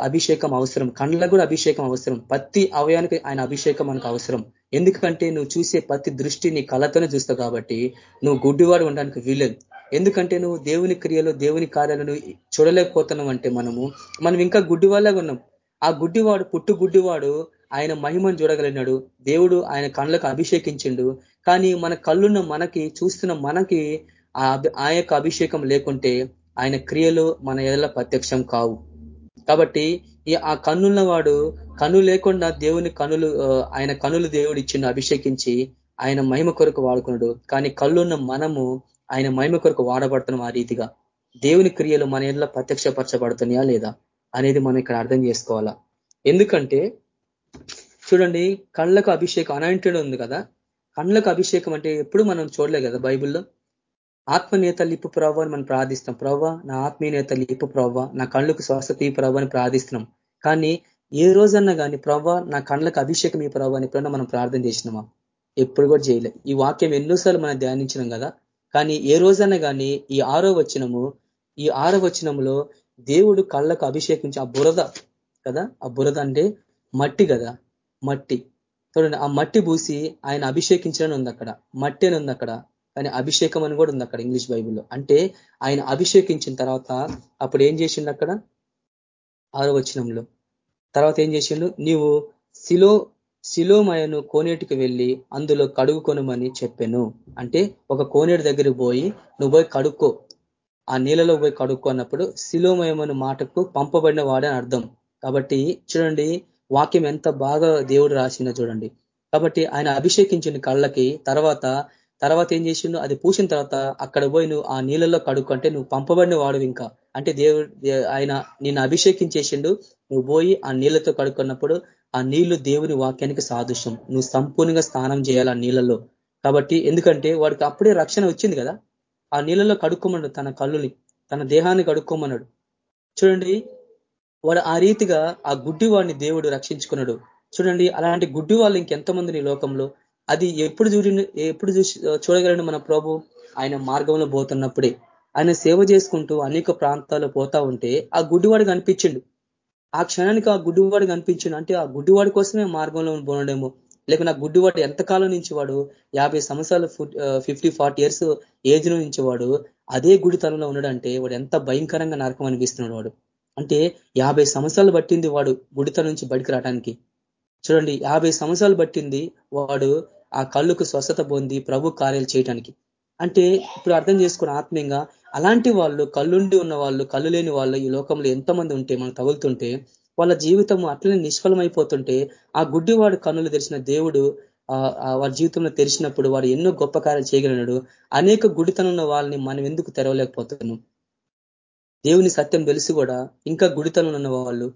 అభిషేకం అవసరం. కళ్ళకు కూడా అభిషేకం అవసరం. ప్రతి అవయానికి ఆయన అభిషేకం మనకు అవసరం. ఎందుకంటే నువ్వు చూసే ప్రతి దృష్టి నీ కళ్ళతోనే చూస్తావు కాబట్టి నువ్వు గుడ్డివాడు ఉండడానికి వీలేదు ఎందుకంటే నువ్వు దేవుని క్రియలు దేవుని కార్యాలను చూడలేకపోతున్నావు అంటే మనము మనం ఇంకా గుడ్డివాళ్ళగా ఉన్నాం. ఆ గుడ్డివాడు పుట్టు గుడ్డివాడు ఆయన మహిమను చూడగలిగినాడు. దేవుడు ఆయన కళ్ళకు అభిషేకించిండు. కానీ మన కళ్ళున్న మనకి చూస్తున్న మనకి ఆ యొక్క అభిషేకం లేకుంటే ఆయన క్రియలు మన ఎదల ప్రత్యక్షం కావు. కాబట్టి ఈ ఆ కన్నున్న వాడు కన్ను లేకుండా దేవుని కనులు ఆయన కనులు దేవుడు ఇచ్చిండు అభిషేకించి ఆయన మహిమ కొరకు వాడుకున్నాడు. కానీ కళ్ళున్న మనము ఆయన మహిమ కొరకు వాడబడుతున్నాం ఆ రీతిగా. దేవుని క్రియలు మన ఎట్లా ప్రత్యక్షపరచబడుతున్నాయా లేదా అనేది మనం ఇక్కడ అర్థం చేసుకోవాలా. ఎందుకంటే చూడండి కళ్ళకు అభిషేకం అనాయింటెడ్ ఉంది కదా? కళ్ళకు అభిషేకం అంటే ఎప్పుడు మనం చూడలే కదా బైబిల్లో? ఆత్మనేత లిప్పు ప్రవ్వ అని మనం ప్రార్థిస్తాం. ప్రవ్వ నా ఆత్మీయనేత లిప్పు ప్రవ్వ నా కళ్ళకు స్వస్థత ఈ ప్రవ్వ అని ప్రార్థిస్తున్నాం. కానీ ఏ రోజన్నా కానీ ప్రవ్వ నా కళ్ళకు అభిషేకం ఈ ప్రవ్వ అని ఎప్పుడన్నా మనం ప్రార్థన చేసినామా? ఎప్పుడు కూడా చేయలే. ఈ వాక్యం ఎన్నోసార్లు మనం ధ్యానించినాం కదా? కానీ ఏ రోజన్నా కానీ ఈ ఆరో వచనము ఈ ఆరో వచనంలో దేవుడు కళ్ళకు అభిషేకించి ఆ బురద కదా? ఆ బురద అంటే మట్టి కదా? మట్టి. చూడండి ఆ మట్టి పూసి ఆయన అభిషేకించడం ఉంది అక్కడ. మట్టి అని ఉంది అక్కడ. కానీ అభిషేకం అని కూడా ఉంది అక్కడ ఇంగ్లీష్ బైబుల్లో. అంటే ఆయన అభిషేకించిన తర్వాత అప్పుడు ఏం చేసిండు అక్కడ? ఆరో వచనంలో. తర్వాత ఏం చేసిండు? నీవు శిలో శిలోమయను కోనేటికి వెళ్ళి అందులో కడుగుకొనమని చెప్పాను. అంటే ఒక కోనేటి దగ్గర పోయి నువ్వు పోయి కడుక్కో. ఆ నీళ్ళలో పోయి కడుక్కో అన్నప్పుడు శిలోమయమను మాటకు పంపబడిన వాడని అర్థం. కాబట్టి చూడండి వాక్యం ఎంత బాగా దేవుడు రాసిందో చూడండి. కాబట్టి ఆయన అభిషేకించిన కళ్ళకి తర్వాత తర్వాత ఏం చేసిండు? అది పూసిన తర్వాత అక్కడ పోయి నువ్వు ఆ నీళ్ళలో కడుక్కుంటే నువ్వు పంపబడిన వాడు ఇంకా. అంటే దేవుడు ఆయన నిన్ను అభిషేకించేసిండు. నువ్వు పోయి ఆ నీళ్ళతో కడుక్కున్నప్పుడు ఆ నీళ్ళు దేవుని వాక్యానికి సాదృశ్యం. నువ్వు సంపూర్ణంగా స్నానం చేయాలి ఆ నీళ్ళలో కాబట్టి ఎందుకంటే వాడికి అప్పుడే రక్షణ వచ్చింది కదా. ఆ నీళ్ళలో కడుక్కోమన్నాడు తన కళ్ళుని తన దేహాన్ని కడుక్కోమన్నాడు. చూడండి వాడు ఆ రీతిగా ఆ గుడ్డి వాడిని దేవుడు రక్షించుకున్నాడు. చూడండి అలాంటి గుడ్డి వాళ్ళు ఇంకెంతమంది ఈ లోకంలో? అది ఎప్పుడు చూడి ఎప్పుడు చూసి చూడగలను మన ప్రభు? ఆయన మార్గంలో పోతున్నప్పుడే. ఆయన సేవ చేసుకుంటూ అనేక ప్రాంతాల్లో పోతా ఉంటే ఆ గుడ్డివాడు కనిపించిండు. ఆ క్షణానికి ఆ గుడ్డివాడు కనిపించిండు. అంటే ఆ గుడ్డివాడి కోసమే మార్గంలో పోనడేమో. లేకపోతే ఆ గుడ్డివాడు ఎంతకాలం నుంచి వాడు? యాభై సంవత్సరాలు ఫిఫ్టీ ఫార్టీ ఇయర్స్ ఏజ్ నుంచి వాడు అదే గుడితనంలో ఉన్నాడంటే వాడు ఎంత భయంకరంగా నరకం అనిపిస్తున్నాడు వాడు. అంటే యాభై సంవత్సరాలు పట్టింది వాడు గుడిత నుంచి బయటకు రావడానికి చూడండి యాభై సంవత్సరాలు పట్టింది వాడు ఆ కళ్ళుకు స్వస్థత పొంది ప్రభు కార్యాలు చేయటానికి. అంటే ఇప్పుడు అర్థం చేసుకున్న ఆత్మీయంగా అలాంటి వాళ్ళు కళ్ళుండి ఉన్న వాళ్ళు కళ్ళు లేని వాళ్ళు ఈ లోకంలో ఎంతమంది ఉంటే మనం తగులుతుంటే వాళ్ళ జీవితం అట్లనే నిష్ఫలమైపోతుంటే ఆ గుడ్డివాడు కన్నులు తెరిచిన దేవుడు వారి జీవితంలో తెరిచినప్పుడు వాడు ఎన్నో గొప్ప కార్యాలు చేయగలిగినాడు. అనేక గుడితనున్న వాళ్ళని మనం ఎందుకు తెరవలేకపోతున్నాం? దేవుని సత్యం తెలిసి కూడా ఇంకా గుడితనంలో ఉన్న వాళ్ళు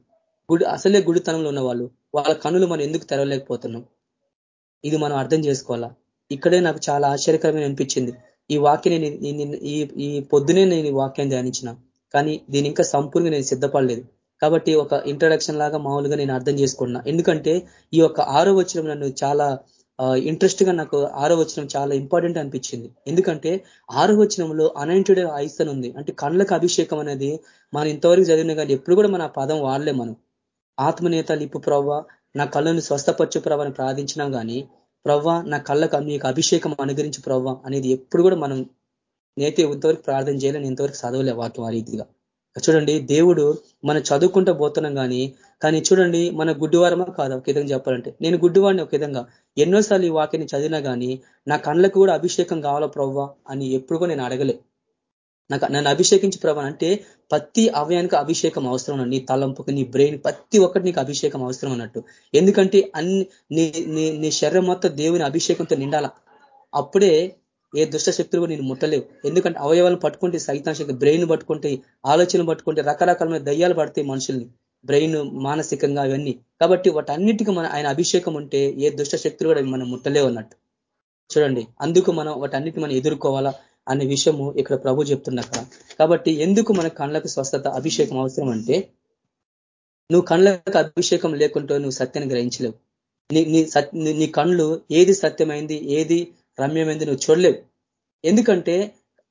గుడి అసలే గుడితనంలో ఉన్న వాళ్ళు వాళ్ళ కనులు మనం ఎందుకు తెరవలేకపోతున్నాం? ఇది మనం అర్థం చేసుకోవాలా? ఇక్కడే నాకు చాలా ఆశ్చర్యకరమైన అనిపించింది. ఈ వాక్యం నేను ఈ ఈ పొద్దునే నేను ఈ వాక్యాన్ని ధ్యానించిన. కానీ దీని ఇంకా సంపూర్ణంగా నేను సిద్ధపడలేదు. కాబట్టి ఒక ఇంట్రడక్షన్ లాగా మామూలుగా నేను అర్థం చేసుకున్నా. ఎందుకంటే ఈ యొక్క ఆరో వచ్చిన నన్ను చాలా ఇంట్రెస్ట్గా నాకు ఆరో వచనం చాలా ఇంపార్టెంట్ అనిపించింది. ఎందుకంటే ఆరో వచనంలో అనైంటెడ్ ఐస్ అని ఉంది. అంటే కళ్ళకు అభిషేకం అనేది మనం ఇంతవరకు చదివిన కానీ ఎప్పుడు కూడా మన పదం వాడలే మనం. ఆత్మనేత లిప్పు ప్రవ్వ నా కళ్ళను స్వస్థపరచు ప్రవ్వ అని ప్రార్థించినాం కానీ ప్రవ్వ నా కళ్ళకు మీకు అభిషేకం అనుగరించి ప్రవ్వ అనేది ఎప్పుడు కూడా మనం నేతే ఇంతవరకు ప్రార్థన చేయలేని ఇంతవరకు చదవలే వాటి ఆ చూడండి దేవుడు మనం చదువుకుంటూ పోతున్నాం కానీ కానీ చూడండి మన గుడ్డివారమా కాదు? ఒక విధంగా చెప్పాలంటే. నేను గుడ్డివాడిని ఒక విధంగా. ఎన్నోసార్లు ఈ వాక్యాన్ని చదివినా కానీ నా కళ్ళకు కూడా అభిషేకం కావాలా ప్రవ్వా అని ఎప్పుడు కూడా నేను అడగలే. నాకు నన్ను అభిషేకించి ప్రభా అంటే ప్రతి అవయానికి అభిషేకం అవసరం నీ తలంపుకి నీ బ్రెయిన్ ప్రతి ఒక్కటి నీకు అభిషేకం అవసరం అన్నట్టు. ఎందుకంటే అన్ని నీ నీ శరీరం మొత్తం దేవుని అభిషేకంతో నిండాల? అప్పుడే ఏ దుష్ట శక్తులు నేను ముట్టలేవు. ఎందుకంటే అవయవాలను పట్టుకుంటే సైతాన్ శక్తి బ్రెయిన్ పట్టుకుంటే ఆలోచనలు పట్టుకుంటే రకరకాలమైన దయ్యాలు పడతాయి మనుషుల్ని. బ్రెయిన్ మానసికంగా అవన్నీ. కాబట్టి వాటన్నిటికీ మన ఆయన అభిషేకం ఉంటే ఏ దుష్ట శక్తులు కూడా మనం ముట్టలేవు అన్నట్టు. చూడండి అందుకు మనం వాటన్నిటి మనం ఎదుర్కోవాలా అనే విషయము ఇక్కడ ప్రభు చెప్తున్నక్కడ కాబట్టి ఎందుకు మన కళ్ళకు స్వస్థత అభిషేకం అవసరం అంటే నువ్వు కళ్ళకు అభిషేకం లేకుంటే నువ్వు సత్యాన్ని గ్రహించలేవు. నీ నీ నీ కళ్ళు ఏది సత్యమైంది ఏది రమ్యమైంది నువ్వు చూడలేవు. ఎందుకంటే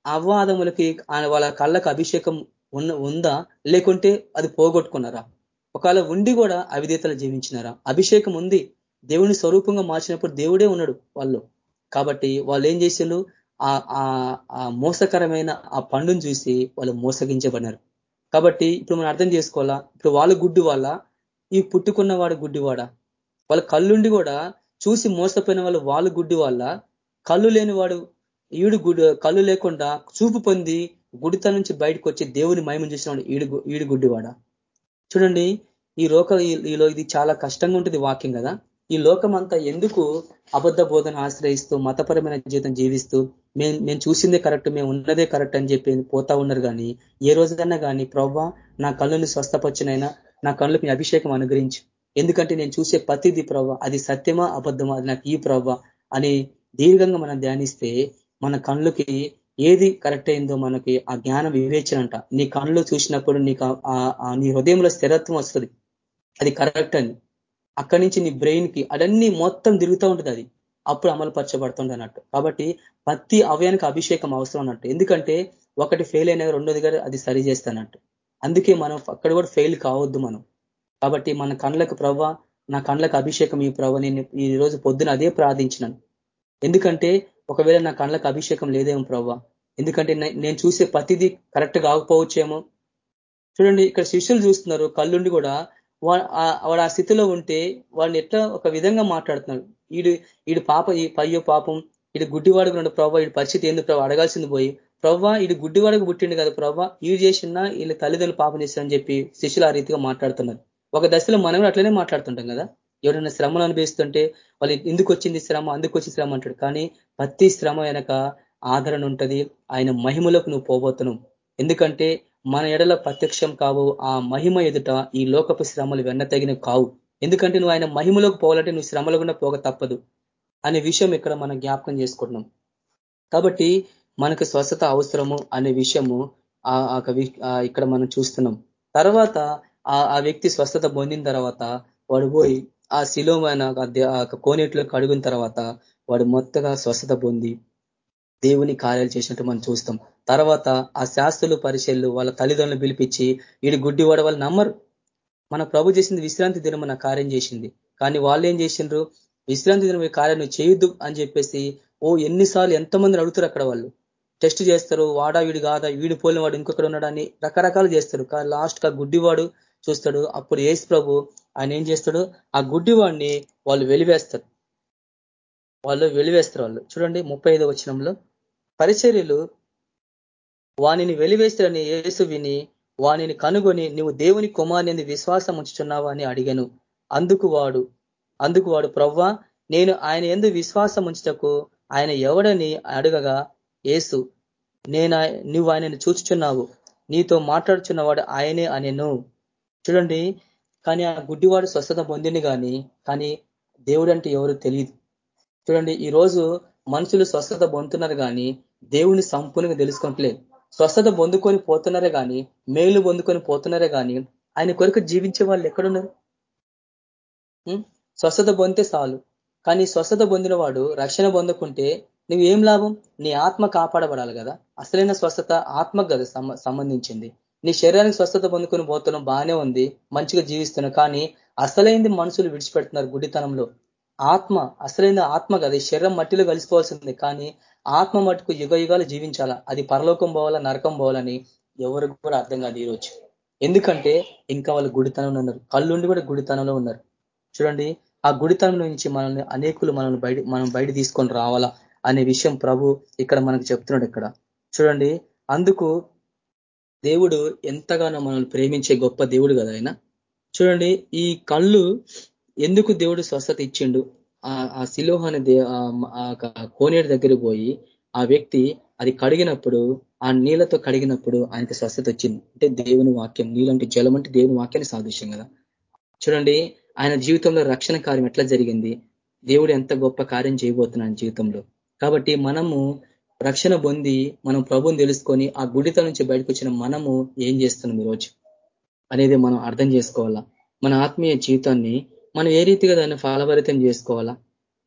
అవ్వాదములకి వాళ్ళ కళ్ళకు అభిషేకం ఉన్న ఉందా? లేకుంటే అది పోగొట్టుకున్నారా? ఒకవేళ ఉండి కూడా అవిధేతలు జీవించినారా? అభిషేకం ఉంది. దేవుని స్వరూపంగా మార్చినప్పుడు దేవుడే ఉన్నాడు వాళ్ళు. కాబట్టి వాళ్ళు ఏం చేశారు ఆ మోసకరమైన ఆ పండును చూసి వాళ్ళు మోసగించబడినారు. కాబట్టి ఇప్పుడు మనం అర్థం చేసుకోవాలా? ఇప్పుడు వాళ్ళు గుడ్డి వాళ్ళ ఈ పుట్టుకున్నవాడు గుడ్డివాడ? వాళ్ళ కళ్ళుండి కూడా చూసి మోసపోయిన వాళ్ళు వాళ్ళు గుడ్డి వాళ్ళ కళ్ళు లేని వాడు ఈడు గుడు కళ్ళు లేకుండా చూపు పొంది గుడిత నుంచి బయటకు వచ్చి దేవుని మహిమం చేసిన ఈడు ఈడు గుడ్డివాడ? చూడండి ఈ లోక ఈలో ఇది చాలా కష్టంగా ఉంటుంది వాక్యం కదా? ఈ లోకం అంతా ఎందుకు అబద్ధ బోధన ఆశ్రయిస్తూ మతపరమైన జీవితం జీవిస్తూ మేము నేను చూసిందే కరెక్ట్ మేము ఉన్నదే కరెక్ట్ అని చెప్పి పోతా ఉన్నారు కానీ ఏ రోజైనా కానీ ప్రవ్వా నా కళ్ళుని స్వస్థపచ్చినైనా నా కళ్ళుకి అభిషేకం అనుగ్రహించు. ఎందుకంటే నేను చూసే ప్రతిది ప్రవ్వ అది సత్యమా అబద్ధమా అది నాకు ఈ ప్రవ్వ అని దీర్ఘంగా మనం ధ్యానిస్తే మన కళ్ళుకి ఏది కరెక్ట్ అయిందో మనకి ఆ జ్ఞానం వివేచనంట. నీ కళ్ళు చూసినప్పుడు నీకు నీ హృదయంలో స్థిరత్వం వస్తుంది. అది కరెక్ట్ అని. అక్కడి నుంచి నీ బ్రెయిన్కి అదన్నీ మొత్తం తిరుగుతూ ఉంటుంది అది. అప్పుడు అమలు పరచబడుతుంది అన్నట్టు. కాబట్టి ప్రతి అవయానికి అభిషేకం అవసరం అన్నట్టు. ఎందుకంటే ఒకటి ఫెయిల్ అయినా రెండోది గారు అది సరి చేస్తానట్టు అందుకే మనం అక్కడ కూడా ఫెయిల్ కావద్దు మనం. కాబట్టి మన కళ్ళకు ప్రవ్వ నా కళ్ళకు అభిషేకం ఈ ప్రవ్వ. నేను ఈ రోజు పొద్దున అదే ప్రార్థించినాను. ఎందుకంటే ఒకవేళ నా కళ్ళకు అభిషేకం లేదేమో ప్రవ్వ? ఎందుకంటే నేను చూసే ప్రతిదీ కరెక్ట్ కాకపోవచ్చేమో? చూడండి ఇక్కడ శిష్యులు చూస్తున్నారు కళ్ళుండి కూడా. వాడు ఆ స్థితిలో ఉంటే వాడిని ఎట్లా ఒక విధంగా మాట్లాడుతున్నాడు? ఈడు ఈడు పాప ఈ పయ్యో పాపం ఈడు గుడ్డివాడుకు రెండు ప్రభావ వీడి పరిస్థితి ఎందుకు ప్రభావ అడగాల్సింది పోయి. ప్రవ్వా ఈడు గుడ్డివాడకు పుట్టిండు కదా ప్రభావ ఈ చేసినా వీళ్ళ తల్లిదండ్రులు పాపం చేస్తారని చెప్పి శిష్యులు ఆ రీతిగా మాట్లాడుతున్నారు. ఒక దశలో మనం అట్లనే మాట్లాడుతుంటాం కదా? ఎవరైనా శ్రమను అనుభవిస్తుంటే వాళ్ళు ఎందుకు వచ్చింది శ్రమ? అందుకు వచ్చి శ్రమ? అంటాడు. కానీ ప్రతి శ్రమ వెనక ఆదరణ ఉంటుంది. ఆయన మహిమలకు నువ్వు పోబోతున్నావు. ఎందుకంటే మన ఎడల ప్రత్యక్షం కావు. ఆ మహిమ ఎదుట ఈ లోకపు శ్రమలు వెన్న తగిన కావు. ఎందుకంటే నువ్వు ఆయన మహిమలోకి పోవాలంటే నువ్వు శ్రమలు కూడా పోక తప్పదు అనే విషయం ఇక్కడ మనం జ్ఞాపకం చేసుకుంటున్నాం. కాబట్టి మనకు స్వస్థత అవసరము అనే విషయము ఇక్కడ మనం చూస్తున్నాం. తర్వాత ఆ వ్యక్తి స్వస్థత పొందిన తర్వాత వాడు పోయి ఆ శిలోమైన కోనేట్లో కడుగున తర్వాత వాడు మొత్తగా స్వస్థత పొంది దేవుని కార్యాలు చేసినట్టు మనం చూస్తాం. తర్వాత ఆ శాస్త్రులు పరిశీలు వాళ్ళ తల్లిదండ్రులు పిలిపించి వీడి గుడ్డి వాడ వాళ్ళు నమ్మరు. మన ప్రభు చేసింది విశ్రాంతి దినం మన కార్యం చేసింది. కానీ వాళ్ళు ఏం చేసిండ్రు? విశ్రాంతి దినం కార్యం చేయొద్దు అని చెప్పేసి ఓ ఎన్నిసార్లు ఎంతమంది అడుగుతారు అక్కడ వాళ్ళు. టెస్ట్ చేస్తారు వాడా వీడు కాదా వీడు పోలిన వాడు ఇంకొకడు ఉన్నాడని రకరకాలు చేస్తారు. కానీ లాస్ట్గా గుడ్డివాడు చూస్తాడు. అప్పుడు ఏసు ప్రభు ఆయన ఏం చేస్తాడు? ఆ గుడ్డివాడిని వాళ్ళు వెలివేస్తారు. వాళ్ళు వెలివేస్తారు వాళ్ళు. చూడండి ముప్పై ఐదో వచనంలో. పరిచర్యలు వానిని వెలివేస్తారని యేసు విని వానిని కనుగొని నువ్వు దేవుని కుమారుని విశ్వాసం ఉంచుతున్నావా అని అడిగాను. అందుకు వాడు అందుకు వాడు ప్రవ్వా నేను ఆయన ఎందు విశ్వాసం ఉంచుటకు ఆయన ఎవడని అడగగా ఏసు నేను నువ్వు ఆయనను చూచుచున్నావు. నీతో మాట్లాడుచున్నవాడు ఆయనే అనెను. చూడండి కానీ ఆ గుడ్డివాడు స్వస్థత పొందింది కానీ కానీ దేవుడు అంటే ఎవరు తెలియదు చూడండి ఈ రోజు మనుషులు స్వస్థత పొందుతున్నారు కానీ దేవుడిని సంపూర్ణంగా తెలుసుకోవట్లేదు. స్వస్థత పొందుకొని పోతున్నారే కానీ మేలు పొందుకొని పోతున్నారే కానీ ఆయన కొరకు జీవించే వాళ్ళు ఎక్కడున్నారు? స్వస్థత పొందితే చాలు. కానీ స్వస్థత పొందిన వాడు రక్షణ పొందుకుంటే నువ్వు ఏం లాభం? నీ ఆత్మ కాపాడబడాలి కదా. అసలైన స్వస్థత ఆత్మకు కదా సంబంధించింది. నీ శరీరానికి స్వస్థత పొందుకొని పోతున్నాం బాగానే ఉంది మంచిగా జీవిస్తున్నాం కానీ అసలైంది మనుషులు విడిచిపెడుతున్నారు గుడితనంలో ఆత్మ అసలైన ఆత్మ కదా శరీరం మట్టిలో కలిసిపోవాల్సింది కానీ ఆత్మ మట్టుకు యుగ యుగాలు జీవించాలా? అది పరలోకం పోవాలా నరకం పోవాలని ఎవరికి కూడా అర్థం కాదు ఈరోజు. ఎందుకంటే ఇంకా వాళ్ళు గుడితనంలో ఉన్నారు కళ్ళుండి కూడా గుడితనంలో ఉన్నారు. చూడండి ఆ గుడితనం నుంచి మనల్ని అనేకులు మనల్ని బయట మనం బయట తీసుకొని రావాలా అనే విషయం ప్రభు ఇక్కడ మనకు చెప్తున్నాడు ఇక్కడ. చూడండి అందుకు దేవుడు ఎంతగానో మనల్ని ప్రేమించే గొప్ప దేవుడు కదా ఆయన. చూడండి ఈ కళ్ళు ఎందుకు దేవుడు స్వస్థత ఇచ్చిండు? ఆ శిలోహ అనే కోనేరు దగ్గర పోయి ఆ వ్యక్తి అది కడిగినప్పుడు ఆ నీళ్ళతో కడిగినప్పుడు ఆయనకి స్వస్థత వచ్చింది. అంటే దేవుని వాక్యం నీళ్ళంటే జలం అంటే దేవుని వాక్యాన్ని సాదృశ్యం కదా. చూడండి ఆయన జీవితంలో రక్షణ కార్యం ఎట్లా జరిగింది? దేవుడు ఎంత గొప్ప కార్యం చేయబోతున్నాడు జీవితంలో. కాబట్టి మనము రక్షణ పొంది మనం ప్రభుని తెలుసుకొని ఆ గుడిత నుంచి బయటకు వచ్చిన మనము ఏం చేస్తున్నాం ఈరోజు? అనేది మనం అర్థం చేసుకోవాలా? మన ఆత్మీయ జీవితాన్ని మనం ఏ రీతిగా దాన్ని ఫలభరితం చేసుకోవాలా?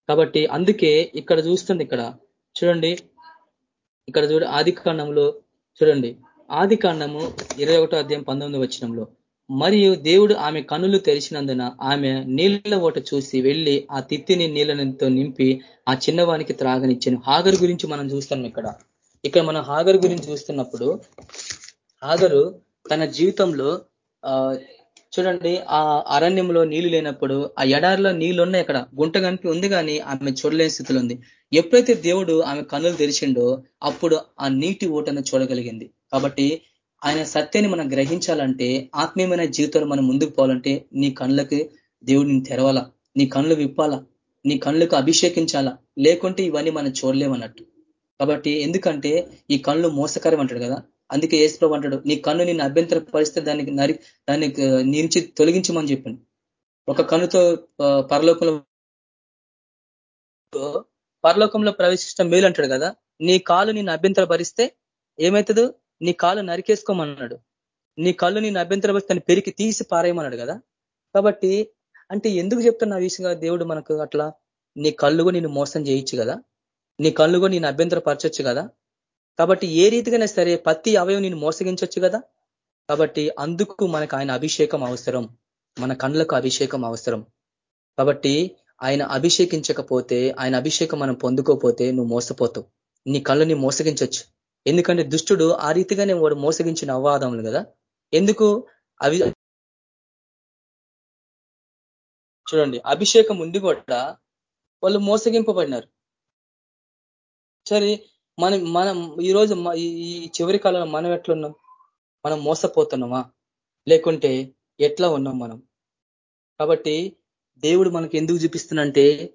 కాబట్టి అందుకే ఇక్కడ చూస్తుంది ఇక్కడ చూడండి. ఇక్కడ చూడ ఆది కాండంలో చూడండి. ఆది కాండము ఇరవై ఒకటో అధ్యాయం పంతొమ్మిది వచ్చినంలో మరియు దేవుడు ఆమె కనులు తెరిచినందున ఆమె నీళ్ళ ఓట చూసి వెళ్ళి ఆ తిత్తిని నీళ్ళతో నింపి ఆ చిన్నవానికి త్రాగనిచ్చాను. హాగర్ గురించి మనం చూస్తాం ఇక్కడ. ఇక్కడ మనం హాగర్ గురించి చూస్తున్నప్పుడు హాగరు తన జీవితంలో చూడండి ఆ అరణ్యంలో నీళ్ళు లేనప్పుడు ఆ ఎడారిలో నీళ్ళు ఉన్నాయి అక్కడ. గుంట కనిపి ఉంది కానీ ఆమె చూడలేని స్థితిలో ఉంది. ఎప్పుడైతే దేవుడు ఆమె కన్నులు తెరిచిండో అప్పుడు ఆ నీటి ఓటను చూడగలిగింది. కాబట్టి ఆయన సత్యాన్ని మనం గ్రహించాలంటే ఆత్మీయమైన జీవితంలో మనం ముందుకు పోవాలంటే నీ కళ్ళకి దేవుడిని తెరవాలా? నీ కళ్ళు విప్పాలా? నీ కళ్ళకు అభిషేకించాలా? లేకుంటే ఇవన్నీ మనం చూడలేమన్నట్టు. కాబట్టి ఎందుకంటే ఈ కళ్ళు మోసకరం అంటాడు కదా? అందుకే ఏసుప్రభు అంటాడు నీ కన్ను నిన్ను అభ్యంతర పరిస్థితి దానికి నరి దాన్ని నుంచి తొలగించమని చెప్పండి. ఒక కన్నుతో పరలోకంలో పరలోకంలో ప్రవేశించడం మేలు అంటాడు కదా? నీ కాలు నిన్ను అభ్యంతర భరిస్తే ఏమవుతుందో నీ కాళ్ళు నరికేసుకోమన్నాడు. నీ కళ్ళు నేను అభ్యంతర తను పెరిగి తీసి పారేయమన్నాడు కదా? కాబట్టి అంటే ఎందుకు చెప్తున్నా విషయంగా దేవుడు మనకు అట్లా? నీ కళ్ళుగా నేను మోసం చేయొచ్చు కదా? నీ కళ్ళుగా నేను అభ్యంతరపరచొచ్చు కదా? కాబట్టి ఏ రీతిగానే సరే ప్రతి అవయవం నేను మోసగించవచ్చు కదా? కాబట్టి అందుకు మనకు ఆయన అభిషేకం అవసరం. మన కళ్ళకు అభిషేకం అవసరం. కాబట్టి ఆయన అభిషేకించకపోతే ఆయన అభిషేకం మనం పొందుకోపోతే నువ్వు మోసపోతావు. నీ కళ్ళని మోసగించవచ్చు ఎందుకంటే దుష్టుడు ఆ రీతిగానే వాడు మోసగించిన అవాదములు కదా. ఎందుకు? అవి చూడండి అభిషేకం ఉండి కూడా వాళ్ళు మోసగింపబడినారు. సరే మనం మనం ఈరోజు ఈ చివరి కాలంలో మనం ఎట్లున్నాం? మనం మోసపోతున్నామా? లేకుంటే ఎట్లా ఉన్నాం మనం? కాబట్టి దేవుడు మనకి ఎందుకు చూపిస్తున్నంటే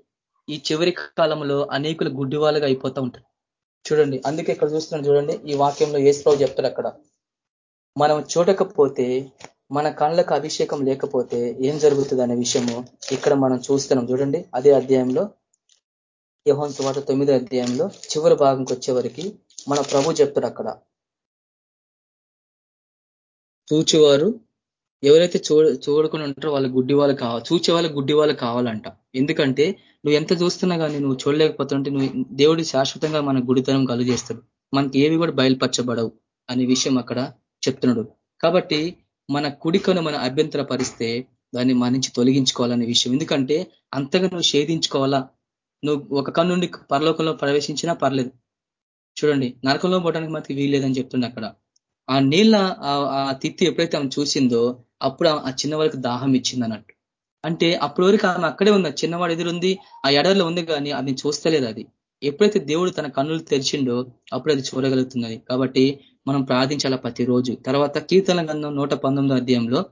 ఈ చివరి కాలంలో అనేకులు గుడ్డివాళ్ళుగా అయిపోతూ ఉంటారు. చూడండి అందుకే ఇక్కడ చూస్తున్నాం చూడండి ఈ వాక్యంలో ఏసురావు చెప్తారు అక్కడ. మనం చూడకపోతే మన కళ్ళకు అభిషేకం లేకపోతే ఏం జరుగుతుంది అనే విషయము ఇక్కడ మనం చూస్తున్నాం చూడండి అదే అధ్యాయంలో యహోన్ సువాట తొమ్మిదో అధ్యాయంలో చివరి భాగంకి వచ్చేవరికి మన ప్రభు చెప్తాడు అక్కడ. చూచివారు ఎవరైతే చూ చూడకుండా ఉంటారో వాళ్ళ గుడ్డి వాళ్ళు కావాలి చూచే వాళ్ళ గుడ్డి వాళ్ళు కావాలంట. ఎందుకంటే నువ్వు ఎంత చూస్తున్నా కానీ నువ్వు చూడలేకపోతుంటే నువ్వు దేవుడు శాశ్వతంగా మన గుడితనం కలుగజేస్తాడు మనకి ఏవి కూడా బయలుపరచబడవు అనే విషయం అక్కడ చెప్తున్నాడు. కాబట్టి మన కుడికను మన అభ్యంతర పరిస్తే దాన్ని మన నుంచి తొలగించుకోవాలనే విషయం. ఎందుకంటే అంతగా నువ్వు షేధించుకోవాలా నువ్వు ఒక కన్ను నుండి పరలోకంలో ప్రవేశించినా పర్లేదు. చూడండి నరకంలో పోవడానికి మనకి వీల్లేదని చెప్తుంది అక్కడ. ఆ నీళ్ళ ఆ తిత్తి ఎప్పుడైతే ఆమె చూసిందో అప్పుడు ఆ చిన్నవాడికి దాహం ఇచ్చింది అన్నట్టు. అంటే అప్పటి వరకు ఆమె అక్కడే ఉంది చిన్నవాడు ఎదురుంది ఆ ఎడర్లో ఉంది కానీ అది చూస్తలేదు అది. ఎప్పుడైతే దేవుడు తన కన్నులు తెరిచిండో అప్పుడు అది చూడగలుగుతున్నది. కాబట్టి మనం ప్రార్థించాలా ప్రతిరోజు. తర్వాత కీర్తన గంధం నూట అధ్యాయంలో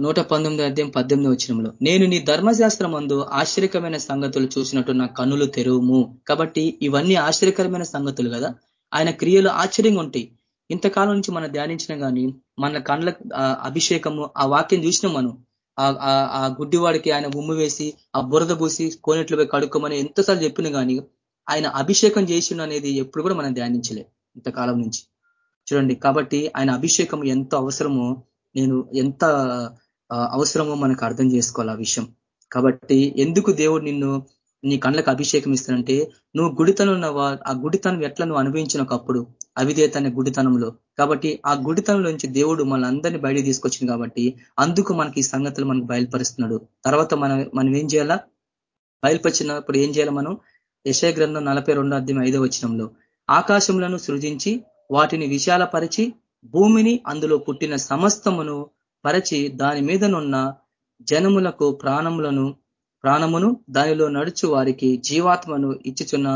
నూట పంతొమ్మిది అధ్యాయం పద్దెనిమిది వచ్చినంలో నేను నీ ధర్మశాస్త్రం అందు ఆశ్చర్యకరమైన సంగతులు చూసినట్టు నా కన్నులు తెరువుము. కాబట్టి ఇవన్నీ ఆశ్చర్యకరమైన సంగతులు కదా. ఆయన క్రియలు ఆశ్చర్యంగా ఉంటాయి. ఇంతకాలం నుంచి మనం ధ్యానించిన కానీ మన కళ్ళ అభిషేకము ఆ వాక్యం చూసినాం మనం. ఆ గుడ్డివాడికి ఆయన ఉమ్ము వేసి ఆ బురద పూసి కోనెట్లు పోయి కడుక్కోమని ఎంతసార్లు చెప్పిన కానీ ఆయన అభిషేకం చేసిండు అనేది ఎప్పుడు కూడా మనం ధ్యానించలే ఇంతకాలం నుంచి. చూడండి కాబట్టి ఆయన అభిషేకం ఎంత అవసరమో నేను ఎంత అవసరమో మనకు అర్థం చేసుకోవాలి ఆ విషయం. కాబట్టి ఎందుకు దేవుడు నిన్ను నీ కళ్ళకు అభిషేకం ఇస్తానంటే నువ్వు గుడితనం ఉన్నవా? ఆ గుడితనం ఎట్లా నువ్వు అనుభవించిన ఒకప్పుడు అవిధేత అనే గుడితనంలో. కాబట్టి ఆ గుడితనం నుంచి దేవుడు మన అందరినీ బయట తీసుకొచ్చింది కాబట్టి అందుకు మనకి ఈ సంగతులు మనకు బయలుపరుస్తున్నాడు. తర్వాత మనం మనం ఏం చేయాలా? బయలుపరిచినప్పుడు ఏం చేయాలి మనం? యశయ గ్రంథం నలభై రెండో అధ్యయం ఐదో వచనంలో. ఆకాశములను సృజించి వాటిని విశాలపరిచి భూమిని అందులో పుట్టిన సమస్తమును పరచి దాని మీదనున్న జనములకు ప్రాణములను ప్రాణమును దానిలో నడుచు వారికి జీవాత్మను ఇచ్చుచున్న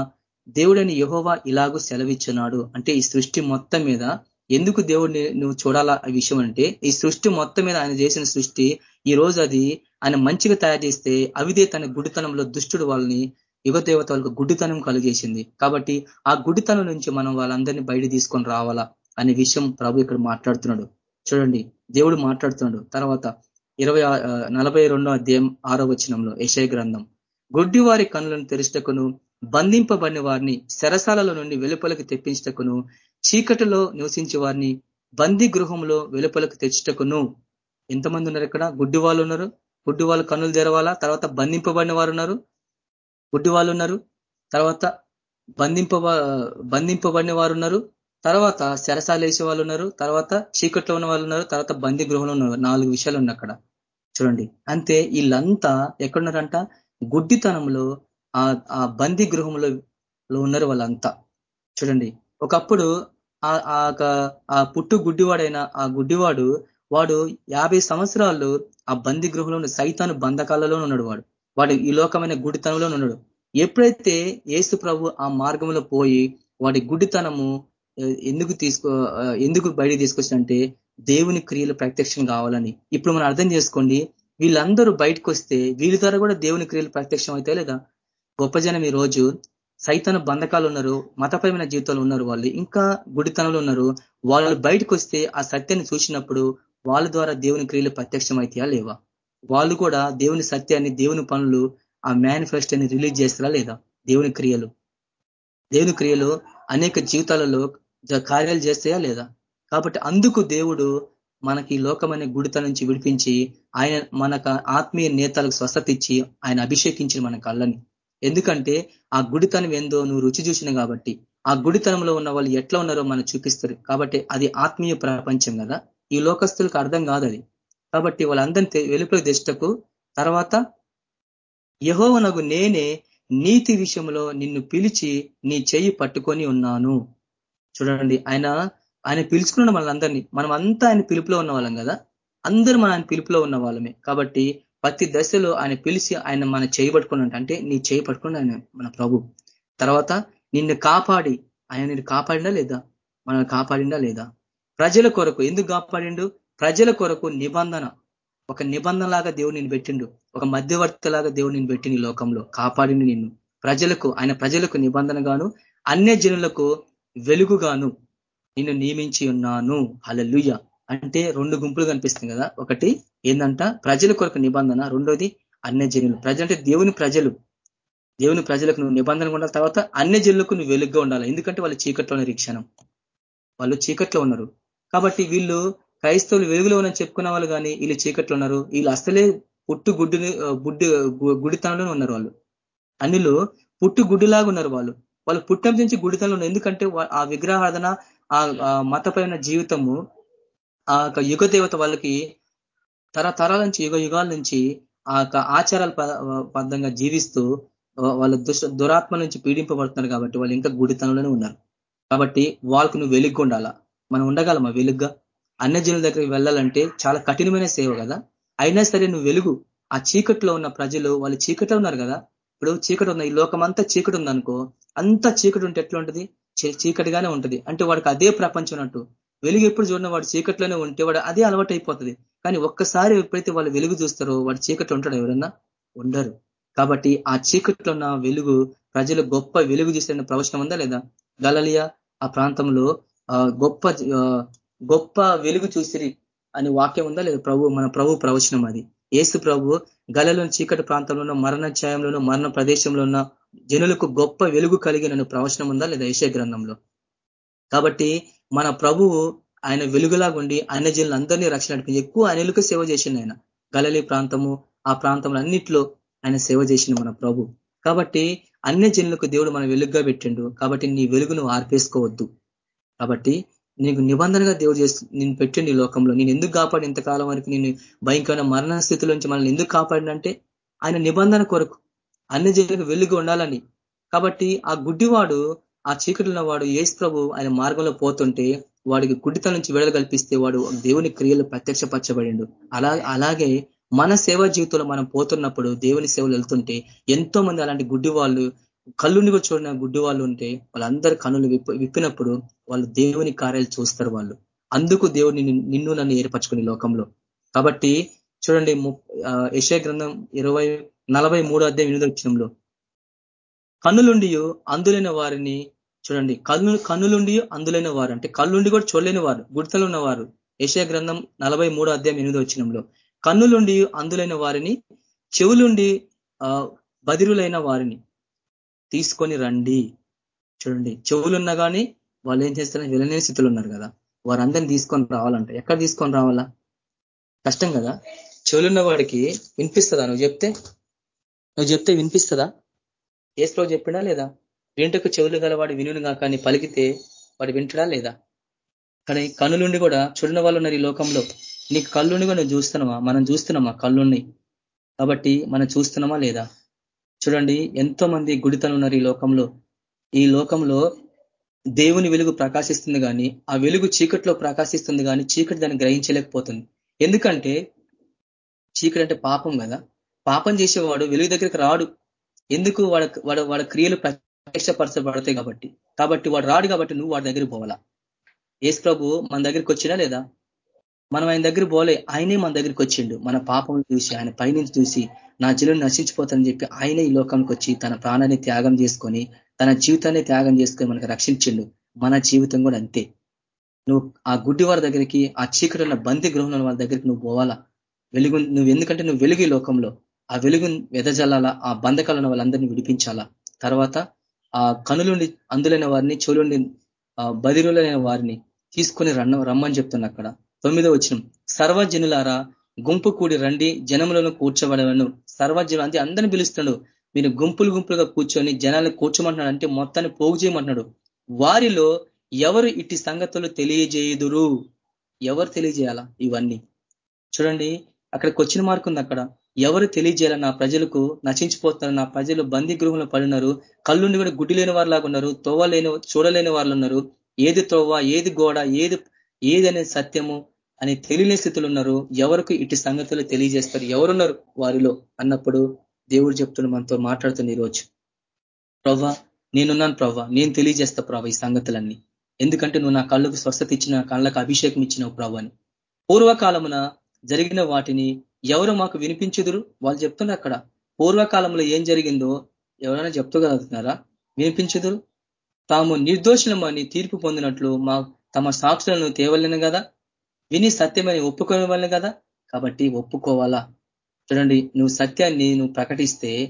దేవుడని యహోవా ఇలాగూ సెలవిచ్చున్నాడు. అంటే ఈ సృష్టి మొత్తం మీద ఎందుకు దేవుడిని నువ్వు చూడాలా ఆ విషయం అంటే ఈ సృష్టి మొత్తం మీద ఆయన చేసిన సృష్టి ఈ రోజు అది ఆయన మంచిగా తయారు చేస్తే అవిదే తన గుడితనంలో దుష్టుడు వాళ్ళని యుగదేవత వాళ్ళకు గుడ్డితనం కలిగేసింది. కాబట్టి ఆ గుడితనం నుంచి మనం వాళ్ళందరినీ బయట తీసుకొని రావాలా అనే విషయం ప్రభు ఇక్కడ మాట్లాడుతున్నాడు. చూడండి దేవుడు మాట్లాడుతున్నాడు. తర్వాత ఇరవై నలభై రెండో అధ్యాయం ఆరో వచనంలో యశయ గ్రంథం. గుడ్డి వారి కనులను తెరుస్తకును బంధింపబడిన వారిని శరసాలలో నుండి వెలుపలకు తెప్పించటకును చీకటిలో నివసించే వారిని బందీ గృహంలో వెలుపలకు తెచ్చుటకును. ఎంతమంది ఉన్నారు ఇక్కడ? గుడ్డి వాళ్ళు ఉన్నారు. గుడ్డి వాళ్ళు కన్నులు తెరవాలా? తర్వాత బంధింపబడిన వారు ఉన్నారు. గుడ్డి వాళ్ళు ఉన్నారు. తర్వాత బంధింప బంధింపబడిన వారు ఉన్నారు. తర్వాత శరసాలు వేసే వాళ్ళు ఉన్నారు. తర్వాత చీకట్లో ఉన్న వాళ్ళు ఉన్నారు. తర్వాత బందీ గృహంలో ఉన్నారు. నాలుగు విషయాలు ఉన్నాయి అక్కడ. చూడండి. అంతే వీళ్ళంతా ఎక్కడున్నారంట? గుడ్డితనంలో ఆ బందీ గృహంలో ఉన్నారు వాళ్ళంతా. చూడండి. ఒకప్పుడు ఆ పుట్టు గుడ్డివాడైన ఆ గుడ్డివాడు వాడు యాభై సంవత్సరాలు ఆ బందీ గృహంలో సైతాను బంధకాలలో ఉన్నాడు వాడు. వాడు ఈ లోకమైన గుడితనంలో ఉన్నాడు. ఎప్పుడైతే ఏసు ప్రభు ఆ మార్గంలో పోయి వాడి గుడితనము ఎందుకు తీసుకో ఎందుకు బయట తీసుకొచ్చినంటే దేవుని క్రియలు ప్రత్యక్షం కావాలని. ఇప్పుడు మనం అర్థం చేసుకోండి వీళ్ళందరూ బయటకు వస్తే వీళ్ళ ద్వారా కూడా దేవుని క్రియలు ప్రత్యక్షం అయితే లేదా? గొప్ప జనం ఈ రోజు సైతన బంధకాలు ఉన్నారు మతపరమైన జీవితాలు ఉన్నారు వాళ్ళు ఇంకా గుడితనంలో ఉన్నారు. వాళ్ళు బయటకు వస్తే ఆ సత్యాన్ని చూసినప్పుడు వాళ్ళ ద్వారా దేవుని క్రియలు ప్రత్యక్షం అయితాయా లేవా? వాళ్ళు కూడా దేవుని సత్యాన్ని దేవుని పనులు ఆ మేనిఫెస్టోని రిలీజ్ చేస్తారా లేదా? దేవుని క్రియలు. దేవుని క్రియలు అనేక జీవితాలలో కార్యాలు చేస్తాయా లేదా? కాబట్టి అందుకు దేవుడు మనకి లోకమైన గుడిత నుంచి విడిపించి ఆయన మనకు ఆత్మీయ నేతలకు స్వస్థత ఇచ్చి ఆయన అభిషేకించిన మన కళ్ళని. ఎందుకంటే ఆ గుడితనం ఏందో నువ్వు రుచి చూసిన కాబట్టి. ఆ గుడితనంలో ఉన్న వాళ్ళు ఎట్లా ఉన్నారో మనం చూపిస్తారు. కాబట్టి అది ఆత్మీయ ప్రపంచం కదా. ఈ లోకస్తులకు అర్థం కాదు అది కాబట్టి వాళ్ళందరినీ వెలుపల దిష్టకు తర్వాత యహోవనగు నేనే నీతి విషయంలో నిన్ను పిలిచి నీ చెయ్యి పట్టుకొని ఉన్నాను. చూడండి ఆయన ఆయన పిలుచుకున్నాడు మనందరినీ మనం అంతా ఆయన పిలుపులో ఉన్న వాళ్ళం కదా? అందరూ మన ఆయన పిలుపులో ఉన్న వాళ్ళమే. కాబట్టి ప్రతి దశలో ఆయన పిలిచి ఆయన మన చేయి పట్టుకున్నట్టు అంటే నీ చేయి పట్టుకుని ఆయన మన ప్రభు. తర్వాత నిన్ను కాపాడి ఆయన నిన్ను కాపాడిందా లేదా? మనల్ని కాపాడిందా లేదా? ప్రజల కొరకు ఎందుకు కాపాడిండు? ప్రజల కొరకు నిబంధన. ఒక నిబంధన లాగా దేవుడు నేను పెట్టిండు. ఒక మధ్యవర్తి లాగా దేవుడు నిన్ను పెట్టింది లోకంలో. కాపాడిండు నిన్ను. ప్రజలకు ఆయన ప్రజలకు నిబంధన గాను అన్య జనులకు వెలుగుగాను. నిన్ను నియమించి ఉన్నాను. హలలుయ్య అంటే రెండు గుంపులు కనిపిస్తుంది కదా. ఒకటి ఏంటంట ప్రజల కొరకు నిబంధన. రెండోది అన్య జనులు ప్రజలు అంటే దేవుని ప్రజలు. దేవుని ప్రజలకు నువ్వు నిబంధన ఉండాలి. తర్వాత అన్య జనులకు నువ్వు వెలుగ్గా ఉండాలి. ఎందుకంటే వాళ్ళు చీకట్లో ఉన్నారు క్షణం వాళ్ళు చీకట్లో ఉన్నారు. కాబట్టి వీళ్ళు క్రైస్తవులు వెలుగులో ఉన్న చెప్పుకున్న వాళ్ళు కానీ వీళ్ళు చీకట్లో ఉన్నారు. వీళ్ళు అసలే పుట్టు గుడ్డుని గుడ్డు గుడితనంలోనే ఉన్నారు వాళ్ళు. అన్నిలో పుట్టు గుడ్డులాగా ఉన్నారు వాళ్ళు. వాళ్ళు పుట్టం నుంచి గుడితనంలో ఉన్నారు. ఎందుకంటే ఆ విగ్రహార్థన ఆ మతపైన జీవితము ఆ యుగ దేవత వాళ్ళకి తరతరాల నుంచి యుగ యుగాల నుంచి ఆ యొక్క ఆచారాల బద్ధంగా జీవిస్తూ వాళ్ళ దుష దురాత్మ నుంచి పీడింపబడుతున్నారు కాబట్టి వాళ్ళు ఇంకా గుడితనంలోనే ఉన్నారు. కాబట్టి వాళ్ళకు నువ్వు వెలుగు ఉండాలా మనం ఉండగలమా వెలుగ్గా? అన్యజనుల దగ్గరికి వెళ్ళాలంటే చాలా కఠినమైన సేవ కదా. అయినా సరే నువ్వు వెలుగు. ఆ చీకట్లో ఉన్న ప్రజలు వాళ్ళు చీకట్లో ఉన్నారు కదా. ఇప్పుడు చీకటి ఉన్న ఈ లోకం అంతా చీకటి ఉందనుకో అంత చీకటి ఉంటే ఎట్లా ఉంటుంది చీకటిగానే ఉంటుంది. అంటే వాడికి అదే ప్రపంచం అన్నట్టు. వెలుగు ఎప్పుడు చూడడం వాడు చీకట్లోనే ఉంటే వాడు అదే అలవాటు అయిపోతుంది కానీ ఒక్కసారి ఎప్పుడైతే వాళ్ళు వెలుగు చూస్తారో వాడు చీకట్లో ఉంటాడు ఎవరన్నా ఉండరు. కాబట్టి ఆ చీకట్లో ఉన్న వెలుగు ప్రజలు గొప్ప వెలుగు చూసిన ప్రవచనం ఉందా లేదా? గలలియా ఆ ప్రాంతంలో గొప్ప గొప్ప వెలుగు చూసిరి అని వాక్యం ఉందా లేదా? ప్రభు మన ప్రభు ప్రవచనం అది. ఏసు ప్రభు గలలోని చీకటి ప్రాంతంలో మరణ ఛాయంలోనూ మరణ ప్రదేశంలో ఉన్న జనులకు గొప్ప వెలుగు కలిగిన ప్రవచనం ఉందా లేదా ఏషే గ్రంథంలో? కాబట్టి మన ప్రభువు ఆయన వెలుగులాగుండి ఆయన జనులు అందరినీ రక్షణ ఎక్కువ ఆయనలకు సేవ చేసింది ఆయన. గలలి ప్రాంతము ఆ ప్రాంతంలో అన్నిట్లో ఆయన సేవ చేసింది మన ప్రభు. కాబట్టి అన్ని జనులకు దేవుడు మన వెలుగుగా పెట్టిండు. కాబట్టి నీ వెలుగును ఆర్పేసుకోవద్దు. కాబట్టి నీకు నిబంధనగా దేవుడు చేస్తు నేను పెట్టిండి లోకంలో. నేను ఎందుకు కాపాడి ఇంతకాలం వరకు నేను భయంకరమైన మరణ స్థితిలో నుంచి మనల్ని ఎందుకు కాపాడినంటే ఆయన నిబంధన కొరకు అన్ని జనులకు వెలుగు ఉండాలని. కాబట్టి ఆ గుడ్డివాడు ఆ చీకటిలో వాడు ఏసు ప్రభు ఆయన మార్గంలో పోతుంటే వాడికి గుడ్డితల నుంచి విడుదల కల్పిస్తే వాడు దేవుని క్రియలు ప్రత్యక్షపరచబడిండు. అలా అలాగే మన సేవా జీవితంలో మనం పోతున్నప్పుడు దేవుని సేవలు వెళ్తుంటే ఎంతో మంది అలాంటి గుడ్డి వాళ్ళు కళ్ళుని కూడా చూడిన గుడ్డి వాళ్ళు ఉంటే వాళ్ళందరి కనులు విప్పినప్పుడు వాళ్ళు దేవుని కార్యాలు చూస్తారు వాళ్ళు. అందుకు దేవుడిని నిన్ను నన్ను ఏర్పరచుకుని లోకంలో. కాబట్టి చూడండి యశయ గ్రంథం ఇరవై నలభై మూడో అధ్యాయం ఎనిమిది వచ్చినంలో కన్నులుండి అందులైన వారిని చూడండి కన్ను కన్నులుండి అందులైన వారు అంటే కళ్ళుండి కూడా చూడలేని వారు గుర్తలు ఉన్నవారు. యశయ గ్రంథం నలభై మూడో అధ్యాయం ఎనిమిది వచ్చినంలో కన్నులుండి అందులైన వారిని చెవులుండి బదిరులైన వారిని తీసుకొని రండి. చూడండి చెవులున్నా కానీ వాళ్ళు ఏం చేస్తారని వెళ్ళలేని స్థితిలో ఉన్నారు కదా. వారందరినీ తీసుకొని రావాలంట. ఎక్కడ తీసుకొని రావాలా? కష్టం కదా. చెవులున్న వాడికి వినిపిస్తుందా? నువ్వు చెప్తే? నువ్వు చెప్తే వినిపిస్తుందా? ఏసులో చెప్పినా లేదా? వింటకు చెవులు గలవాడు వినుగా కానీ పలికితే వాడు వింటడా లేదా? కానీ కన్నులుండి కూడా చూడని వాళ్ళు ఉన్నారు ఈ లోకంలో. నీకు కళ్ళుండి కూడా నువ్వు చూస్తున్నావా? మనం చూస్తున్నామా కళ్ళుండి? కాబట్టి మనం చూస్తున్నామా లేదా? చూడండి ఎంతో మంది గుడితలు ఉన్నారు ఈ లోకంలో. ఈ లోకంలో దేవుని వెలుగు ప్రకాశిస్తుంది కానీ ఆ వెలుగు చీకట్లో ప్రకాశిస్తుంది కానీ చీకటి దాన్ని గ్రహించలేకపోతుంది. ఎందుకంటే చీకటి అంటే పాపం కదా. పాపం చేసేవాడు వెలుగు దగ్గరికి రాడు. ఎందుకు వాడ వాడు వాడ క్రియలు ప్రత్యక్షపరచబడతాయి కాబట్టి? కాబట్టి వాడు రాడు కాబట్టి నువ్వు వాడి దగ్గరికి పోవాలా? ఏసు ప్రభు మన దగ్గరికి వచ్చినా లేదా? మనం ఆయన దగ్గర పోలే ఆయనే మన దగ్గరికి వచ్చిండు. మన పాపం చూసి ఆయన పైనుంచి చూసి నా జీవుని నశించిపోతానని చెప్పి ఆయనే ఈ లోకంకి వచ్చి తన ప్రాణాన్ని త్యాగం చేసుకొని తన జీవితాన్ని త్యాగం చేసుకొని మనకు రక్షించిండు. మన జీవితం కూడా అంతే. నువ్వు ఆ గుడ్డి వారి దగ్గరికి ఆ చీకటి ఉన్న బంది గృహంలో వాళ్ళ దగ్గరికి నువ్వు పోవాలా? వెలుగు నువ్వు ఎందుకంటే నువ్వు వెలుగు లోకంలో. ఆ వెలుగు వెదజల్లాలా ఆ బంధకాలను వాళ్ళందరినీ విడిపించాలా. తర్వాత ఆ కనులుండి అందులైన వారిని చెవులుండి బదిరులైన వారిని తీసుకొని రన్న రమ్మని చెప్తున్నా అక్కడ. తొమ్మిదో వచ్చిన సర్వజనులారా గుంపు కూడి రండి జనములను కూర్చోబడవను సర్వజనులు అంటే అందరిని పిలుస్తున్నాడు మీరు గుంపులు గుంపులుగా కూర్చొని జనాలను కూర్చోమంటున్నాడు అంటే మొత్తాన్ని పోగు చేయమంటున్నాడు. వారిలో ఎవరు ఇట్టి సంగతులు తెలియజేయుదురు? ఎవరు తెలియజేయాలా ఇవన్నీ? చూడండి అక్కడ క్వశ్చన్ మార్క్ ఉంది అక్కడ. ఎవరు తెలియజేయాల నా ప్రజలకు? నశించిపోతున్నారు. నా ప్రజలు బందీ గృహంలో పడినారు కళ్ళుండి కూడా గుడ్డి లేని వారిలాగా ఉన్నారు. తోవ లేని చూడలేని వాళ్ళు ఉన్నారు. ఏది తోవ ఏది గోడ ఏది ఏదనే సత్యము అని తెలియని స్థితులు ఉన్నారు. ఎవరికి ఇటు సంగతులు తెలియజేస్తారు? ఎవరున్నారు వారిలో? అన్నప్పుడు దేవుడు చెప్తున్న మనతో మాట్లాడుతుంది ఈరోజు. ప్రవ్వా నేనున్నాను ప్రవ్వా. నేను తెలియజేస్తా ప్రభా ఈ సంగతులన్నీ. ఎందుకంటే నువ్వు నా కళ్ళకు స్వస్థత ఇచ్చిన కళ్ళకు అభిషేకం ఇచ్చినావు ప్రవ్వని పూర్వకాలమున జరిగిన వాటిని ఎవరు మాకు వినిపించుదురు? వాళ్ళు చెప్తున్నారు అక్కడ. పూర్వకాలంలో ఏం జరిగిందో ఎవరైనా చెప్తగలుగుతున్నారా? వినిపించుదురు? తాము నిర్దోషులమని తీర్పు పొందినట్లు మా తమ సాక్షులను తేవలేను కదా? విని సత్యమని ఒప్పుకోవాలి కదా? కాబట్టి ఒప్పుకోవాలా? చూడండి నువ్వు సత్యాన్ని నువ్వు ప్రకటిస్తే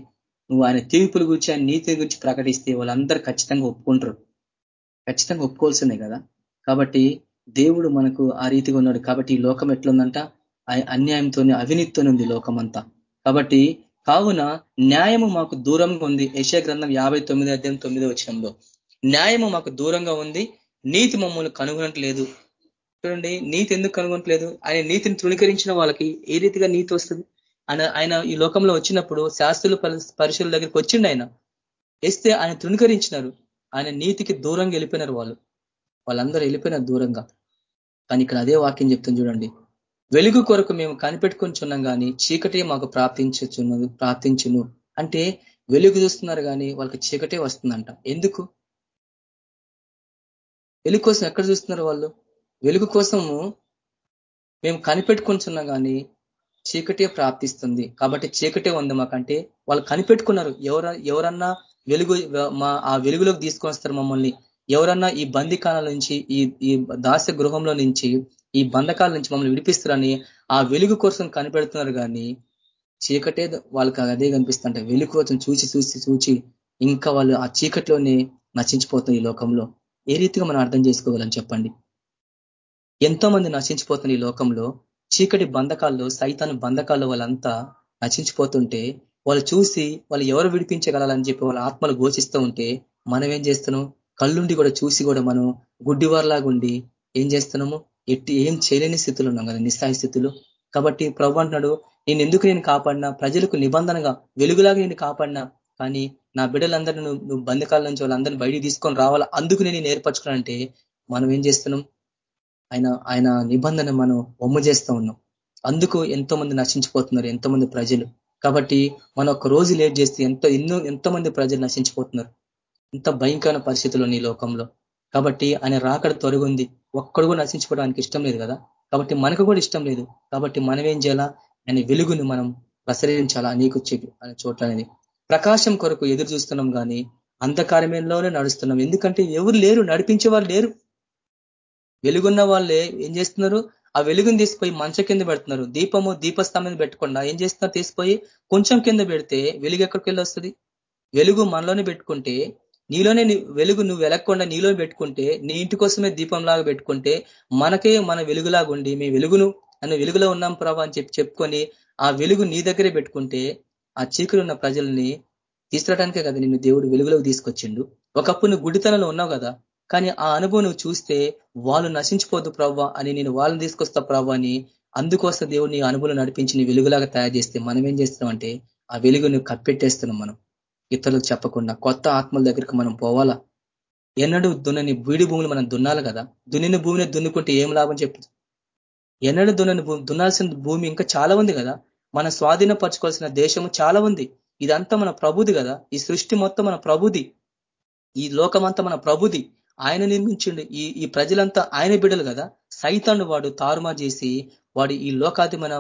నువ్వు ఆయన తీర్పుల గురించి ఆయన నీతిని గురించి ప్రకటిస్తే వాళ్ళందరూ ఖచ్చితంగా ఒప్పుకుంటారు. ఖచ్చితంగా ఒప్పుకోవాల్సిందే కదా? కాబట్టి దేవుడు మనకు ఆ రీతిగా ఉన్నాడు. కాబట్టి ఈ లోకం ఎట్లుందంట? అన్యాయంతోనే అవినీతితోనే ఉంది లోకమంతా. కాబట్టి కావున న్యాయము మాకు దూరంగా ఉంది. యశ గ్రంథం యాభై తొమ్మిది అధ్యాయం తొమ్మిది వచ్చినంలో న్యాయము మాకు దూరంగా ఉంది. నీతి మమ్మల్ని కనుగొనట్లేదు. చూడండి నీతి ఎందుకు కనుగొనట్లేదు? ఆయన నీతిని తృణీకరించిన వాళ్ళకి ఏ రీతిగా నీతి వస్తుంది? ఆయన ఆయన ఈ లోకంలో వచ్చినప్పుడు శాస్త్రులు పరిశీల దగ్గరికి వచ్చిండు ఆయన. వేస్తే ఆయన తృణీకరించినారు. ఆయన నీతికి దూరంగా వెళ్ళిపోయినారు వాళ్ళు. వాళ్ళందరూ వెళ్ళిపోయినారు దూరంగా. కానీ ఇక్కడ అదే వాక్యం చెప్తుంది చూడండి. వెలుగు కొరకు మేము కనిపెట్టుకుంటున్నాం కానీ చీకటే మాకు ప్రాప్తించుచున్నది ప్రాప్తించును. అంటే వెలుగు చూస్తున్నారు కానీ వాళ్ళకి చీకటే వస్తుందంట. ఎందుకు? వెలుగు కోసం ఎక్కడ చూస్తున్నారు వాళ్ళు? వెలుగు కోసము మేము కనిపెట్టుకుంటున్నాం కానీ చీకటే ప్రాప్తిస్తుంది. కాబట్టి చీకటే ఉంది మాకంటే వాళ్ళు కనిపెట్టుకున్నారు. ఎవర ఎవరన్నా వెలుగు మా ఆ వెలుగులోకి తీసుకొని వస్తారు మమ్మల్ని. ఎవరన్నా ఈ బందికాల నుంచి ఈ ఈ గృహంలో నుంచి ఈ బంధకాల నుంచి మమ్మల్ని విడిపిస్తారని ఆ వెలుగు కోసం కనిపెడుతున్నారు కానీ చీకటే వాళ్ళకి అదే కనిపిస్తుంటే వెలుగు కోసం చూసి చూసి చూచి ఇంకా వాళ్ళు ఆ చీకటిలోనే నశించిపోతారు ఈ లోకంలో. ఏ రీతిగా మనం అర్థం చేసుకోవాలని చెప్పండి? ఎంతో మంది నశించిపోతున్న ఈ లోకంలో. చీకటి బంధకాల్లో సైతాన్ బంధకాల్లో వాళ్ళంతా నశించిపోతుంటే వాళ్ళు చూసి వాళ్ళు ఎవరు విడిపించగలని చెప్పి వాళ్ళ ఆత్మలు ఘోషిస్తూ ఉంటే మనం ఏం చేస్తున్నాం? కళ్ళుండి కూడా చూసి కూడా మనం గుడ్డివారిలాగుండి ఏం చేస్తున్నాము? ఎట్టి ఏం చేయలేని స్థితిలో ఉన్నాం కదా నిస్సాయి స్థితిలో. కాబట్టి ప్రభు అంటున్నాడు నేను ఎందుకు నేను కాపాడినా? ప్రజలకు నిబంధనగా వెలుగులాగా నేను కాపాడినా? కానీ నా బిడ్డలందరినీ నువ్వు బంధకాల నుంచి వాళ్ళందరినీ బయటికి తీసుకొని రావాలా? అందుకు నేను నేర్పరచుకున్నానంటే మనం ఏం చేస్తున్నాం? ఆయన ఆయన నిబంధన మనం ఒమ్ము చేస్తూ ఉన్నాం. అందుకు ఎంతో మంది నశించిపోతున్నారు ఎంతో మంది ప్రజలు. కాబట్టి మనం ఒక రోజు లేట్ చేస్తే ఎంతో ఎన్నో ఎంతో మంది ప్రజలు నశించిపోతున్నారు. ఎంత భయంకరమైన పరిస్థితులు ఈ లోకంలో. కాబట్టి ఆయన రాకడ తొలగింది. ఒక్కడు కూడా నశించుకోవడానికి ఇష్టం లేదు కదా. కాబట్టి మనకు కూడా ఇష్టం లేదు. కాబట్టి మనం ఏం చేయాలా? ఆయన వెలుగుని మనం ప్రసరించాలా? నీకు చెప్పి అనే చోట్ల ప్రకాశం కొరకు ఎదురు చూస్తున్నాం కానీ అంధకారమేలోనే నడుస్తున్నాం. ఎందుకంటే ఎవరు లేరు? నడిపించే వాళ్ళు లేరు. వెలుగున్న వాళ్ళే ఏం చేస్తున్నారు? ఆ వెలుగుని తీసిపోయి మంచ కింద పెడుతున్నారు. దీపము దీపస్తంభం పెట్టకుండా ఏం చేస్తున్నారు? తీసిపోయి కొంచెం కింద పెడితే వెలుగు ఎక్కడికి వెళ్ళి వెలుగు మనలోనే పెట్టుకుంటే నీలోనే వెలుగు నువ్వు వెలగకుండా నీలో పెట్టుకుంటే నీ ఇంటి కోసమే దీపంలాగా పెట్టుకుంటే మనకే మన వెలుగులాగా ఉండి మీ వెలుగును అని వెలుగులో ఉన్నాం ప్రభా అని చెప్పి చెప్పుకొని ఆ వెలుగు నీ దగ్గరే పెట్టుకుంటే ఆ చీకులు ఉన్న ప్రజల్ని తీసుకురావడానికే కదా నిన్ను దేవుడు వెలుగులోకి తీసుకొచ్చిండు. ఒకప్పుడు నువ్వు గుడితనంలో ఉన్నావు కదా కానీ ఆ అనుభవం నువ్వు చూస్తే వాళ్ళు నశించిపోద్దు ప్రవ్వా అని నేను వాళ్ళని తీసుకొస్తా ప్రవ్వా అని అందుకోసం దేవుడు నీ అనుభవం నడిపించి నీ వెలుగులాగా తయారు చేస్తే మనం ఏం చేస్తున్నామంటే ఆ వెలుగును కప్పెట్టేస్తున్నాం మనం. ఇతరులకు చెప్పకుండా కొత్త ఆత్మల దగ్గరికి మనం పోవాలా? ఎన్నడూ దున్నని బీడి భూములు మనం దున్నాలి కదా? దున్నిన భూమిని దున్నుకుంటే ఏం లాభం చెప్పు. ఎన్నడూ దున్నని భూమి దున్నాల్సిన భూమి ఇంకా చాలా ఉంది కదా? మన స్వాధీనపరచుకోవాల్సిన దేశము చాలా ఉంది. ఇదంతా మన ప్రభుది కదా? ఈ సృష్టి మొత్తం మన ప్రభుది. ఈ లోకమంతా మన ప్రభుది. ఆయన నిర్మించిండు ఈ ఈ ప్రజలంతా ఆయన బిడ్డలు కదా. సైతాన్ని వాడు తారుమా చేసి వాడు ఈ లోకాది మన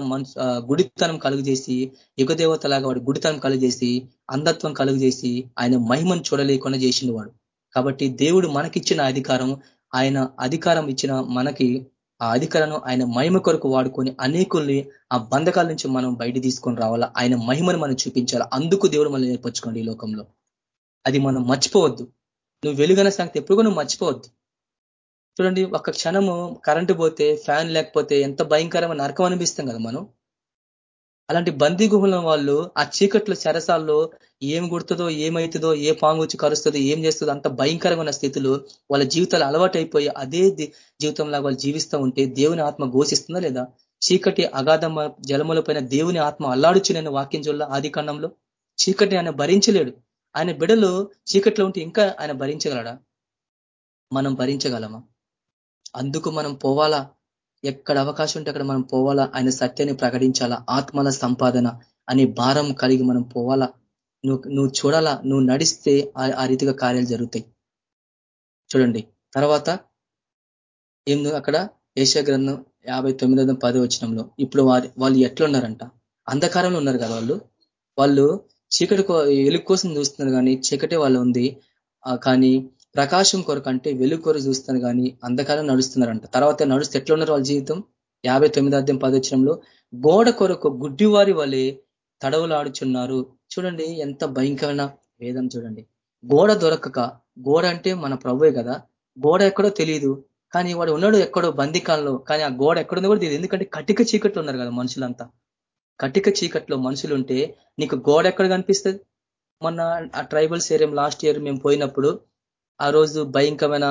గుడితనం కలుగజేసి చేసి యుగదేవతలాగా వాడు గుడితనం కలుగజేసి అంధత్వం కలుగజేసి ఆయన మహిమను చూడలేకుండా చేసిండు వాడు. కాబట్టి దేవుడు మనకిచ్చిన అధికారం ఆయన అధికారం ఇచ్చిన మనకి ఆ అధికారం ఆయన మహిమ కొరకు వాడుకొని అనేకుల్ని ఆ బంధకాల నుంచి మనం బయట తీసుకొని రావాలా? ఆయన మహిమను మనం చూపించాలా? అందుకు దేవుడు మనం నేర్పరచుకోండి ఈ లోకంలో. అది మనం మర్చిపోవద్దు. నువ్వు వెలుగన సంగతి ఎప్పుడు నువ్వు మర్చిపోవద్దు. చూడండి ఒక క్షణము కరెంటు పోతే ఫ్యాన్ లేకపోతే ఎంత భయంకరమైన నరకం అనిపిస్తాం కదా మనం. అలాంటి బందీ గుహల వాళ్ళు ఆ చీకట్లో చెరసాల్లో ఏం గుడుతుందో ఏమవుతుందో ఏ పాము వచ్చి కరుస్తుందో ఏం చేస్తుందో అంత భయంకరమైన స్థితిలో వాళ్ళ జీవితాలు అలవాటైపోయి అదే జీవితంలాగా వాళ్ళు జీవిస్తూ ఉంటే దేవుని ఆత్మ ఘోషిస్తుందా లేదా? చీకటి అగాధమ జలముల పైన దేవుని ఆత్మ అల్లాడుచు నేను వాక్యం చూడాల ఆది చీకటి ఆయన భరించలేడు. ఆయన బిడలు చీకట్లో ఉంటే ఇంకా ఆయన భరించగలడా? మనం భరించగలమా? అందుకు మనం పోవాలా? ఎక్కడ అవకాశం ఉంటే అక్కడ మనం పోవాలా? ఆయన సత్యాన్ని ప్రకటించాలా? ఆత్మల సంపాదన అనే భారం కలిగి మనం పోవాలా? నువ్వు నువ్వు చూడాలా? నువ్వు నడిస్తే ఆ రీతిగా కార్యాలు జరుగుతాయి. చూడండి తర్వాత ఏం అక్కడ ఏషియా గ్రంథం యాభై తొమ్మిదో పది వచ్చినంలో ఇప్పుడు వారి వాళ్ళు ఎట్లున్నారంట? అంధకారంలో ఉన్నారు కదా వాళ్ళు? వాళ్ళు చీకటి వెలుగు కోసం చూస్తున్నారు కానీ చీకటి వాళ్ళు ఉంది. కానీ ప్రకాశం కొరకు అంటే వెలుగు కొరకు చూస్తున్నారు కానీ అంధకారం నడుస్తున్నారంట. తర్వాత నడుస్తే ఎట్లా ఉన్నారు వాళ్ళ జీవితం? యాభై తొమ్మిది అర్థం పదవచనంలో గోడ కొరకు గుడ్డివారి వలె తడవులాడుచున్నారు. చూడండి ఎంత భయంకరమైన వేదం చూడండి. గోడ దొరకక గోడ అంటే మన ప్రభువే కదా. గోడ ఎక్కడో తెలియదు కానీ వాడు ఉన్నాడు ఎక్కడో బందికాలంలో కానీ ఆ గోడ ఎక్కడుందో కూడా తెలియదు ఎందుకంటే కటిక చీకట్లు ఉన్నారు కదా మనుషులంతా. కటిక చీకట్లో మనుషులు ఉంటే నీకు గోడ ఎక్కడ కనిపిస్తుంది? మొన్న ఆ ట్రైబల్స్ ఏరియం లాస్ట్ ఇయర్ మేము పోయినప్పుడు ఆ రోజు భయంకరమైన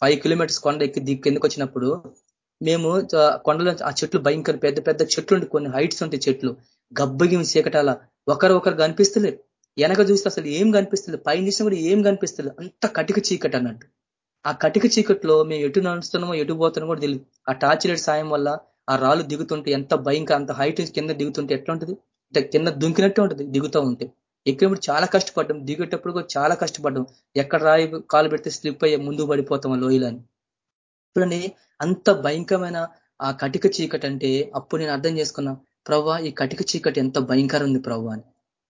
ఫైవ్ కిలోమీటర్స్ కొండ ఎక్కి దిక్కు ఎందుకు వచ్చినప్పుడు మేము కొండలో ఆ చెట్లు భయంకర పెద్ద పెద్ద చెట్లు ఉండి కొన్ని హైట్స్ ఉంటాయి చెట్లు. గబ్బగి చీకటాల ఒకరు ఒకరు కనిపిస్తలేదు వెనక చూస్తే అసలు ఏం కనిపిస్తుంది పైన చూసిన కూడా ఏం కనిపిస్తుంది అంత కటిక చీకటి అన్నట్టు. ఆ కటిక చీకట్లో మేము ఎటు నడుస్తున్నామో ఎటు పోతున్నామో కూడా తెలియదు ఆ టార్చ్ లైట్ సాయం వల్ల ఆ రాళ్ళు దిగుతుంటే ఎంత భయంకర అంత హైట్ కింద దిగుతుంటే ఎట్లా ఉంటుంది? కింద దుంకినట్టే ఉంటుంది దిగుతూ ఉంటే. ఎక్కినప్పుడు చాలా కష్టపడ్డాం దిగేటప్పుడు కూడా చాలా కష్టపడ్డాం. ఎక్కడ రాయి కాలు పెడితే స్లిప్ అయ్యే ముందు పడిపోతాం లోయలని. చూడండి అంత భయంకరమైన ఆ కటిక చీకటి అంటే అప్పుడు నేను అర్థం చేసుకున్నా ప్రవ్వా ఈ కటిక చీకటి ఎంత భయంకరం ఉంది ప్రవ్వా అని.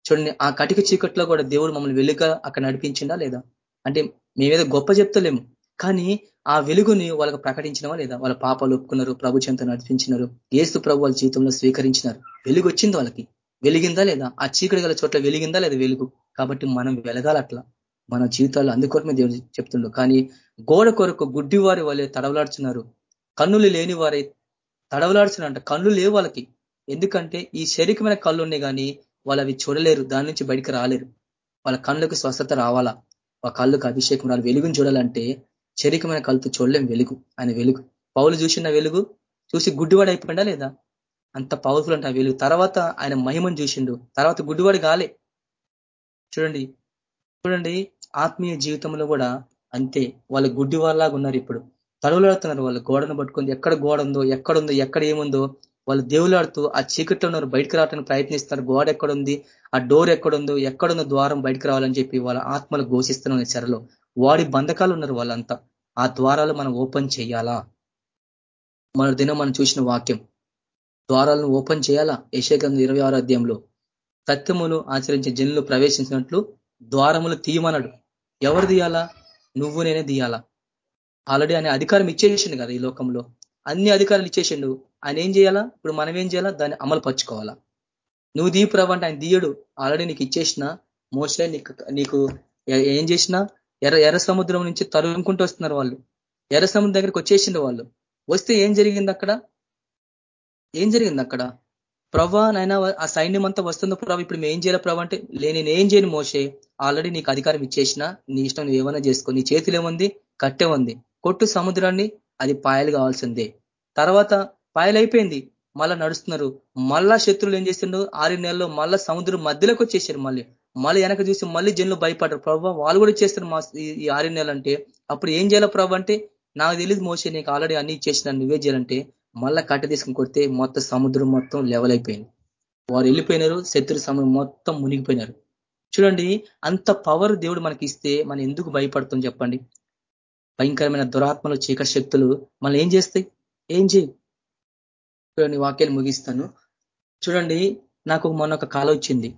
చూడండి ఆ కటిక చీకట్లో కూడా దేవుడు మమ్మల్ని వెలుగా అక్కడ నడిపించిందా లేదా? అంటే మేమేదో గొప్ప చెప్తలేము. కానీ ఆ వెలుగుని వాళ్ళకి ప్రకటించినవా లేదా? వాళ్ళ పాపాలు ఒప్పుకున్నారు ప్రభు చెంత నడిపించినారు ఏసు ప్రభు వాళ్ళ జీవితంలో స్వీకరించినారు. వెలుగు వచ్చింది వాళ్ళకి. వెలిగిందా లేదా? ఆ చీకటి గల చోట్ల వెలిగిందా లేదా వెలుగు? కాబట్టి మనం వెలగాల అట్లా మన జీవితాలు అందుకోరమే దేవుడు చెప్తుండ్రు కానీ గోడ కొరకు గుడ్డివారి వాళ్ళే తడవలాడుచున్నారు. కన్నులు లేని వారే తడవలాడుచున్నారంట. కళ్ళు లేవు వాళ్ళకి. ఎందుకంటే ఈ శరీరమైన కళ్ళు ఉన్నాయి కానీ వాళ్ళు అవి చూడలేరు. దాని నుంచి బయటికి రాలేరు. వాళ్ళ కళ్ళకు స్వస్థత రావాలా? ఆ కళ్ళకు అభిషేకం రాలి వెలుగుని చూడాలంటే శరీరమైన కలుతు చూడలేం వెలుగు. ఆయన వెలుగు. పౌలు చూసిన వెలుగు చూసి గుడ్డివాడు అయిపోయిందా లేదా? అంత పవర్ఫుల్ అంటే ఆ వెలుగు. తర్వాత ఆయన మహిమను చూసిండు. తర్వాత గుడ్డివాడు కాలే. చూడండి. చూడండి ఆత్మీయ జీవితంలో కూడా అంతే. వాళ్ళు గుడ్డి వాళ్ళలాగా ఉన్నారు ఇప్పుడు. తడవలాడుతున్నారు వాళ్ళు. గోడను పట్టుకుంది. ఎక్కడ గోడ ఉందో ఎక్కడుందో ఎక్కడ ఏముందో వాళ్ళు దేవులాడుతూ ఆ చీకట్లో ఉన్నారు. బయటకు రావడానికి ప్రయత్నిస్తారు. గోడ ఎక్కడుంది? ఆ డోర్ ఎక్కడుందో ఎక్కడుందో ద్వారం బయటకు రావాలని చెప్పి వాళ్ళ ఆత్మలు ఘోషిస్తున్నారు చెరలో. వాడి బంధకాలు ఉన్నారు వాళ్ళంతా. ఆ ద్వారాలు మనం ఓపెన్ చేయాలా? మన దినం మనం చూసిన వాక్యం. ద్వారాలను ఓపెన్ చేయాలా? యశేగంధ ఇరవై ఆరో అధ్యాయంలో. సత్యమును ఆచరించే జనులు ప్రవేశించినట్లు ద్వారములు తీయమనడు ఎవరు తీయాలా? నువ్వు నేనే తీయాలా? ఆల్రెడీ ఆయన అధికారం ఇచ్చేసిండు కదా ఈ లోకంలో. అన్ని అధికారాలు ఇచ్చేసిండు. ఆయన ఏం చేయాలా? ఇప్పుడు మనం ఏం చేయాలా? దాన్ని అమలు పరచుకోవాలా? నువ్వు దీపురావు అంటే ఆయన తీయడు. ఆల్రెడీ నీకు ఇచ్చేసిన మోసే నీకు నీకు ఏం చేసినా ఎర్ర ఎర్ర సముద్రం నుంచి తరుముకుంటూ వస్తున్నారు వాళ్ళు. ఎర్ర సముద్రం దగ్గరికి వచ్చేసిండు వాళ్ళు. వస్తే ఏం జరిగింది అక్కడ? ఏం జరిగింది అక్కడ? ప్రభా నైనా ఆ సైన్యం అంతా వస్తుందో ప్రభావ ఇప్పుడు మేము ఏం చేయాలి ప్రభా అంటే నేను ఏం చేయను మోసే ఆల్రెడీ నీకు అధికారం ఇచ్చేసిన నీ ఇష్టం నువ్వు ఏమైనా చేసుకో. నీ చేతిలో ఏముంది? కట్టే ఉంది. కొట్టు సముద్రాన్ని అది పాయలు కావాల్సిందే. తర్వాత పాయలైపోయింది మళ్ళా నడుస్తున్నారు. మళ్ళా శత్రువులు ఏం చేస్తుండ్రు? ఆరు నెలల్లో మళ్ళా సముద్రం మధ్యలోకి వచ్చేసారు మళ్ళీ. మళ్ళీ వెనక చూసి మళ్ళీ జన్లు భయపడరు ప్రభావ వాళ్ళు కూడా చేస్తారు మా ఈ ఆరు అంటే అప్పుడు ఏం చేయాలి ప్రభావ అంటే నాకు తెలియదు మోసే నీకు ఆల్రెడీ అన్ని ఇచ్చేసిన నువ్వే చేయాలంటే మళ్ళా కట్ట తీసుకుని కొడితే మొత్తం సముద్రం మొత్తం లెవెల్ అయిపోయింది. వారు వెళ్ళిపోయినారు శత్రు సమయం మొత్తం మునిగిపోయినారు. చూడండి అంత పవర్ దేవుడు మనకి ఇస్తే మనం ఎందుకు భయపడుతుంది చెప్పండి? భయంకరమైన దురాత్మలు చీకటి శక్తులు మనం ఏం చేస్తాయి? ఏం చేయి చూడండి వాక్యాలు ముగిస్తాను. చూడండి నాకు మొన్న ఒక కాలం వచ్చింది.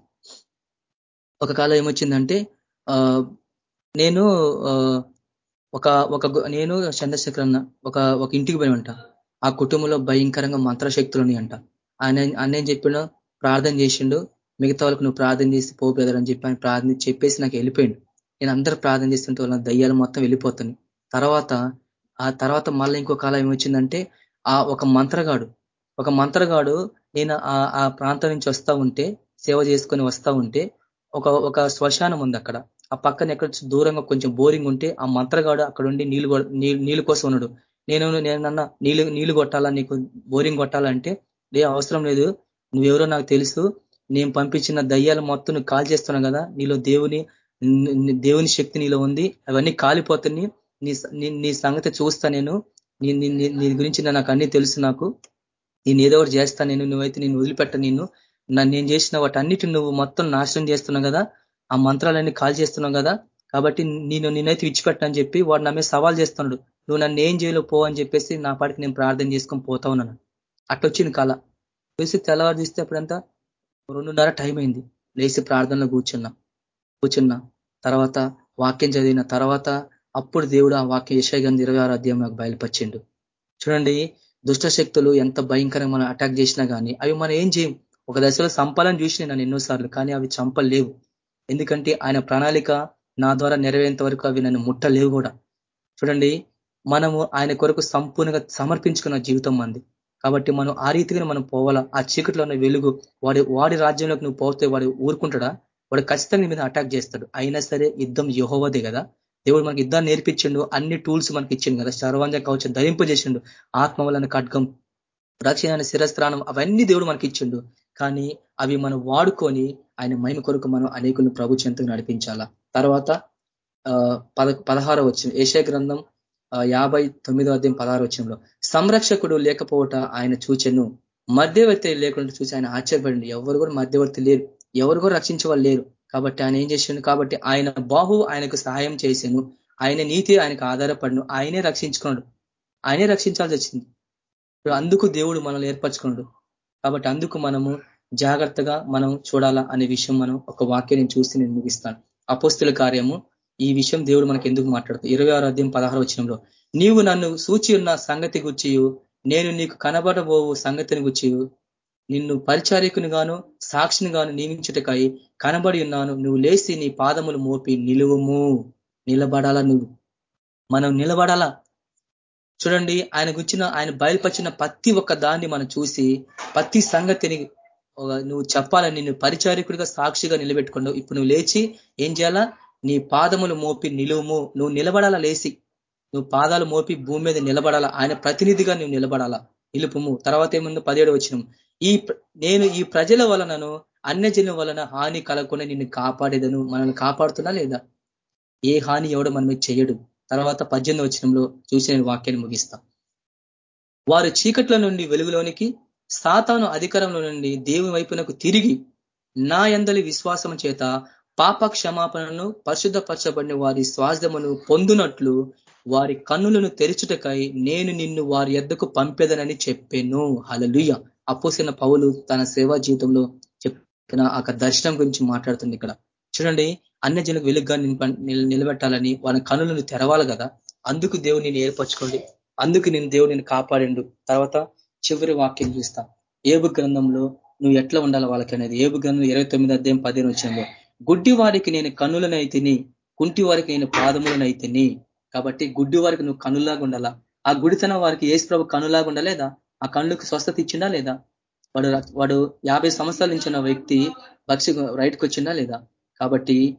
ఒక కాలం ఏమొచ్చిందంటే నేను ఒక ఒక నేను చంద్రశేఖర్ అన్న ఒక ఒక ఇంటికి పోయినంట. ఆ కుటుంబంలో భయంకరంగా మంత్రశక్తులు ఉన్నాయంట. ఆయన అన్నేం చెప్పిన ప్రార్థన చేసిండు. మిగతా వాళ్ళకి నువ్వు ప్రార్థన చేసి పో బ్రదర్ అని చెప్పి ఆయన ప్రార్థన చెప్పేసి నాకు వెళ్ళిపోయిండు. నేను అందరూ ప్రార్థన చేస్తుంటే వాళ్ళ దయ్యాలు మొత్తం వెళ్ళిపోతున్నాయి. తర్వాత ఆ తర్వాత మళ్ళీ ఇంకో కాలం ఏమొచ్చిందంటే ఆ ఒక మంత్రగాడు ఒక మంత్రగాడు నేను ఆ ప్రాంతం నుంచి వస్తా ఉంటే సేవ చేసుకొని వస్తా ఉంటే ఒక ఒక శ్మశానం ఉంది అక్కడ. ఆ పక్కన ఎక్కడ దూరంగా కొంచెం బోరింగ్ ఉంటే ఆ మంత్రగాడు అక్కడ ఉండి నీళ్ళు నీళ్ళు కోసం ఉన్నాడు. నేను నేనన్నా నీళ్ళు నీళ్ళు కొట్టాలా నీకు బోరింగ్ కొట్టాలంటే లే అవసరం లేదు. నువ్వెవరో నాకు తెలుసు. నేను పంపించిన దయ్యాలు మొత్తం నువ్వు కాల్ చేస్తున్నావు కదా. నీలో దేవుని దేవుని శక్తి నీలో ఉంది. అవన్నీ కాలిపోతున్నాయి నీ నీ సంగతి చూస్తా నేను. నీ గురించి నాకు అన్ని తెలుసు నాకు. నేను ఏదో ఒకటి చేస్తా నేను. నువ్వైతే నేను వదిలిపెట్ట నేను. నన్ను నేను చేసిన వాటన్నిటి నువ్వు మొత్తం నాశనం చేస్తున్నావు కదా? ఆ మంత్రాలన్నీ కాల్ చేస్తున్నావు కదా? కాబట్టి నేను నేనైతే విడిచిపెట్టని చెప్పి వాడు నా మీద సవాల్ చేస్తున్నాడు. నువ్వు నన్ను ఏం చేయలో పో అని చెప్పేసి నా పాటికి నేను ప్రార్థన చేసుకొని పోతా ఉన్నాను. అట్టొచ్చింది కళ. చూసి తెల్లవారు చూస్తే అప్పుడంతా రెండున్నర టైం అయింది. లేచి ప్రార్థనలో కూర్చున్నా. కూర్చున్నా. తర్వాత వాక్యం చదివిన తర్వాత అప్పుడు దేవుడు ఆ వాక్యం యశాగంధ ఇరవై ఆరు అధ్యాయం నాకు బయలుపరిచిండు. చూడండి దుష్ట శక్తులు ఎంత భయంకరంగా మనం అటాక్ చేసినా కానీ అవి మనం ఏం చేయం ఒక దశలో సంపాలని చూసి నేను ఎన్నోసార్లు కానీ అవి చంపలేవు. ఎందుకంటే ఆయన ప్రణాళిక నా ద్వారా నెరవేరేంత వరకు అవి నన్ను ముట్టలేవు కూడా. చూడండి మనము ఆయన కొరకు సంపూర్ణంగా సమర్పించుకున్న జీవితం మంది కాబట్టి మనం ఆ రీతిగా మనం పోవాలా? ఆ చీకట్లో ఉన్న వెలుగు వాడి వాడి రాజ్యంలోకి నువ్వు పోతే వాడు ఊరుకుంటాడా? వాడు ఖచ్చితంగా మీద అటాక్ చేస్తాడు. అయినా సరే యుద్ధం యుహోవదే కదా. దేవుడు మనకి యుద్ధాన్ని నేర్పించిండు అన్ని టూల్స్ మనకి ఇచ్చిండు కదా. సర్వాంజ కవచం ధరింపజేసిండు ఆత్మ వలన ఖడ్గం రక్షణ శిరస్త్రాణం అవన్నీ దేవుడు మనకి ఇచ్చిండు. కానీ అవి మనం వాడుకొని ఆయన మహిమ కొరకు మనం అనేకులను ప్రభు చెంతకు నడిపించాలా? తర్వాత పద పదహారో వచ్చిన ఏషియా గ్రంథం యాభై తొమ్మిదో అధ్యాయం పదహారు వచ్చంలో సంరక్షకుడు లేకపోవట ఆయన చూచెను. మధ్యవర్తి లేకుండా చూసి ఆయన ఆశ్చర్యపడింది ఎవరు కూడా మధ్యవర్తి లేరు. ఎవరు కూడా రక్షించే వాళ్ళు లేరు. కాబట్టి ఆయన ఏం చేసిండు? కాబట్టి ఆయన బాహు ఆయనకు సహాయం చేశాను ఆయన నీతి ఆయనకు ఆధారపడను. ఆయనే రక్షించుకున్నాడు ఆయనే రక్షించాల్సి వచ్చింది. అందుకు దేవుడు మనల్ని ఏర్పరచుకున్నాడు కాబట్టి అందుకు మనము జాగ్రత్తగా మనం చూడాలా అనే విషయం మనం ఒక వాక్యం నేను చూసి నేను ముగిస్తాను. అపోస్తుల కార్యము ఈ విషయం దేవుడు మనకి ఎందుకు మాట్లాడుతుంది ఇరవై ఆరు అధ్యాయం పదహారు వచ్చినంలో నీవు నన్ను సూచి ఉన్న సంగతి గుచ్చియు నేను నీకు కనబడబోవు సంగతిని గుచ్చియు. నిన్ను పరిచారికుని గాను సాక్షిని గాను నియమించుటకాయి కనబడి ఉన్నాను. నువ్వు లేచి నీ పాదములు మోపి నిలువము. నిలబడాలా నువ్వు? మనం నిలబడాలా? చూడండి ఆయన గుచ్చిన ఆయన బయలుపరిచిన ప్రతి ఒక్క దాన్ని మనం చూసి ప్రతి సంగతిని నువ్వు చెప్పాలని నిన్ను పరిచారికుడిగా సాక్షిగా నిలబెట్టుకున్నావు ఇప్పుడు నువ్వు లేచి ఏం చేయాలా? నీ పాదములు మోపి నిలువుము. నువ్వు నిలబడాలా లేచి? నువ్వు పాదాలు మోపి భూమి మీద నిలబడాలా? ఆయన ప్రతినిధిగా నువ్వు నిలబడాలా? నిలుపుము. తర్వాత ఏముందో? పదిహేడు వచ్చిన ఈ నేను ఈ ప్రజల వలనను అన్యజనుల వలన హాని కలగకుండా నిన్ను కాపాడేదను. మనల్ని కాపాడుతున్నా లేదా? ఏ హాని ఎవడో మనమే చేయడు. తర్వాత పద్దెనిమిది వచ్చినంలో చూసి నేను వాక్యాన్ని ముగిస్తా. వారు చీకట్ల నుండి వెలుగులోనికి సాతాను అధికారంలో నుండి దేవుని వైపునకు తిరిగి నా ఎందలి విశ్వాసం చేత పాప క్షమాపణను పరిశుద్ధపరచబడిన వారి స్వాస్థ్యమును పొందునట్లు వారి కన్నులను తెరుచుటకై నేను నిన్ను వారి ఎద్దకు పంపేదనని చెప్పాను. హలలుయ అపోసిన పౌలు తన సేవా జీవితంలో చెప్పిన ఆ దర్శనం గురించి మాట్లాడుతుంది ఇక్కడ. చూడండి అన్ని జనులకు వెలుగ్గా నిలబెట్టాలని వాళ్ళ కనులను తెరవాలి కదా. అందుకు దేవుడు నేను ఏర్పరచుకోండి. అందుకు నేను దేవుడు నేను కాపాడిండు. తర్వాత చివరి వాక్యం చూస్తా. ఏబు గ్రంథంలో నువ్వు ఎట్లా ఉండాలి వాళ్ళకి అనేది. ఏబు గ్రంథం ఇరవై తొమ్మిది అధ్యాయం పదిహేను వచ్చిందో. గుడ్డి వారికి నేను కన్నులనైతిని కుంటి వారికి నేను పాదములనైతిని కాబట్టి గుడ్డి వారికి నువ్వు కనులాగా ఉండాలా? ఆ గుడితన వారికి ఏసు ప్రభు కనులాగా ఉండలేదా? ఆ కళ్ళుకి స్వస్థత ఇచ్చిందా లేదా? వాడు వాడు యాభై సంవత్సరాల నుంచి ఉన్న వ్యక్తి బక్షి రైట్కి వచ్చిందా లేదా? కాబట్టి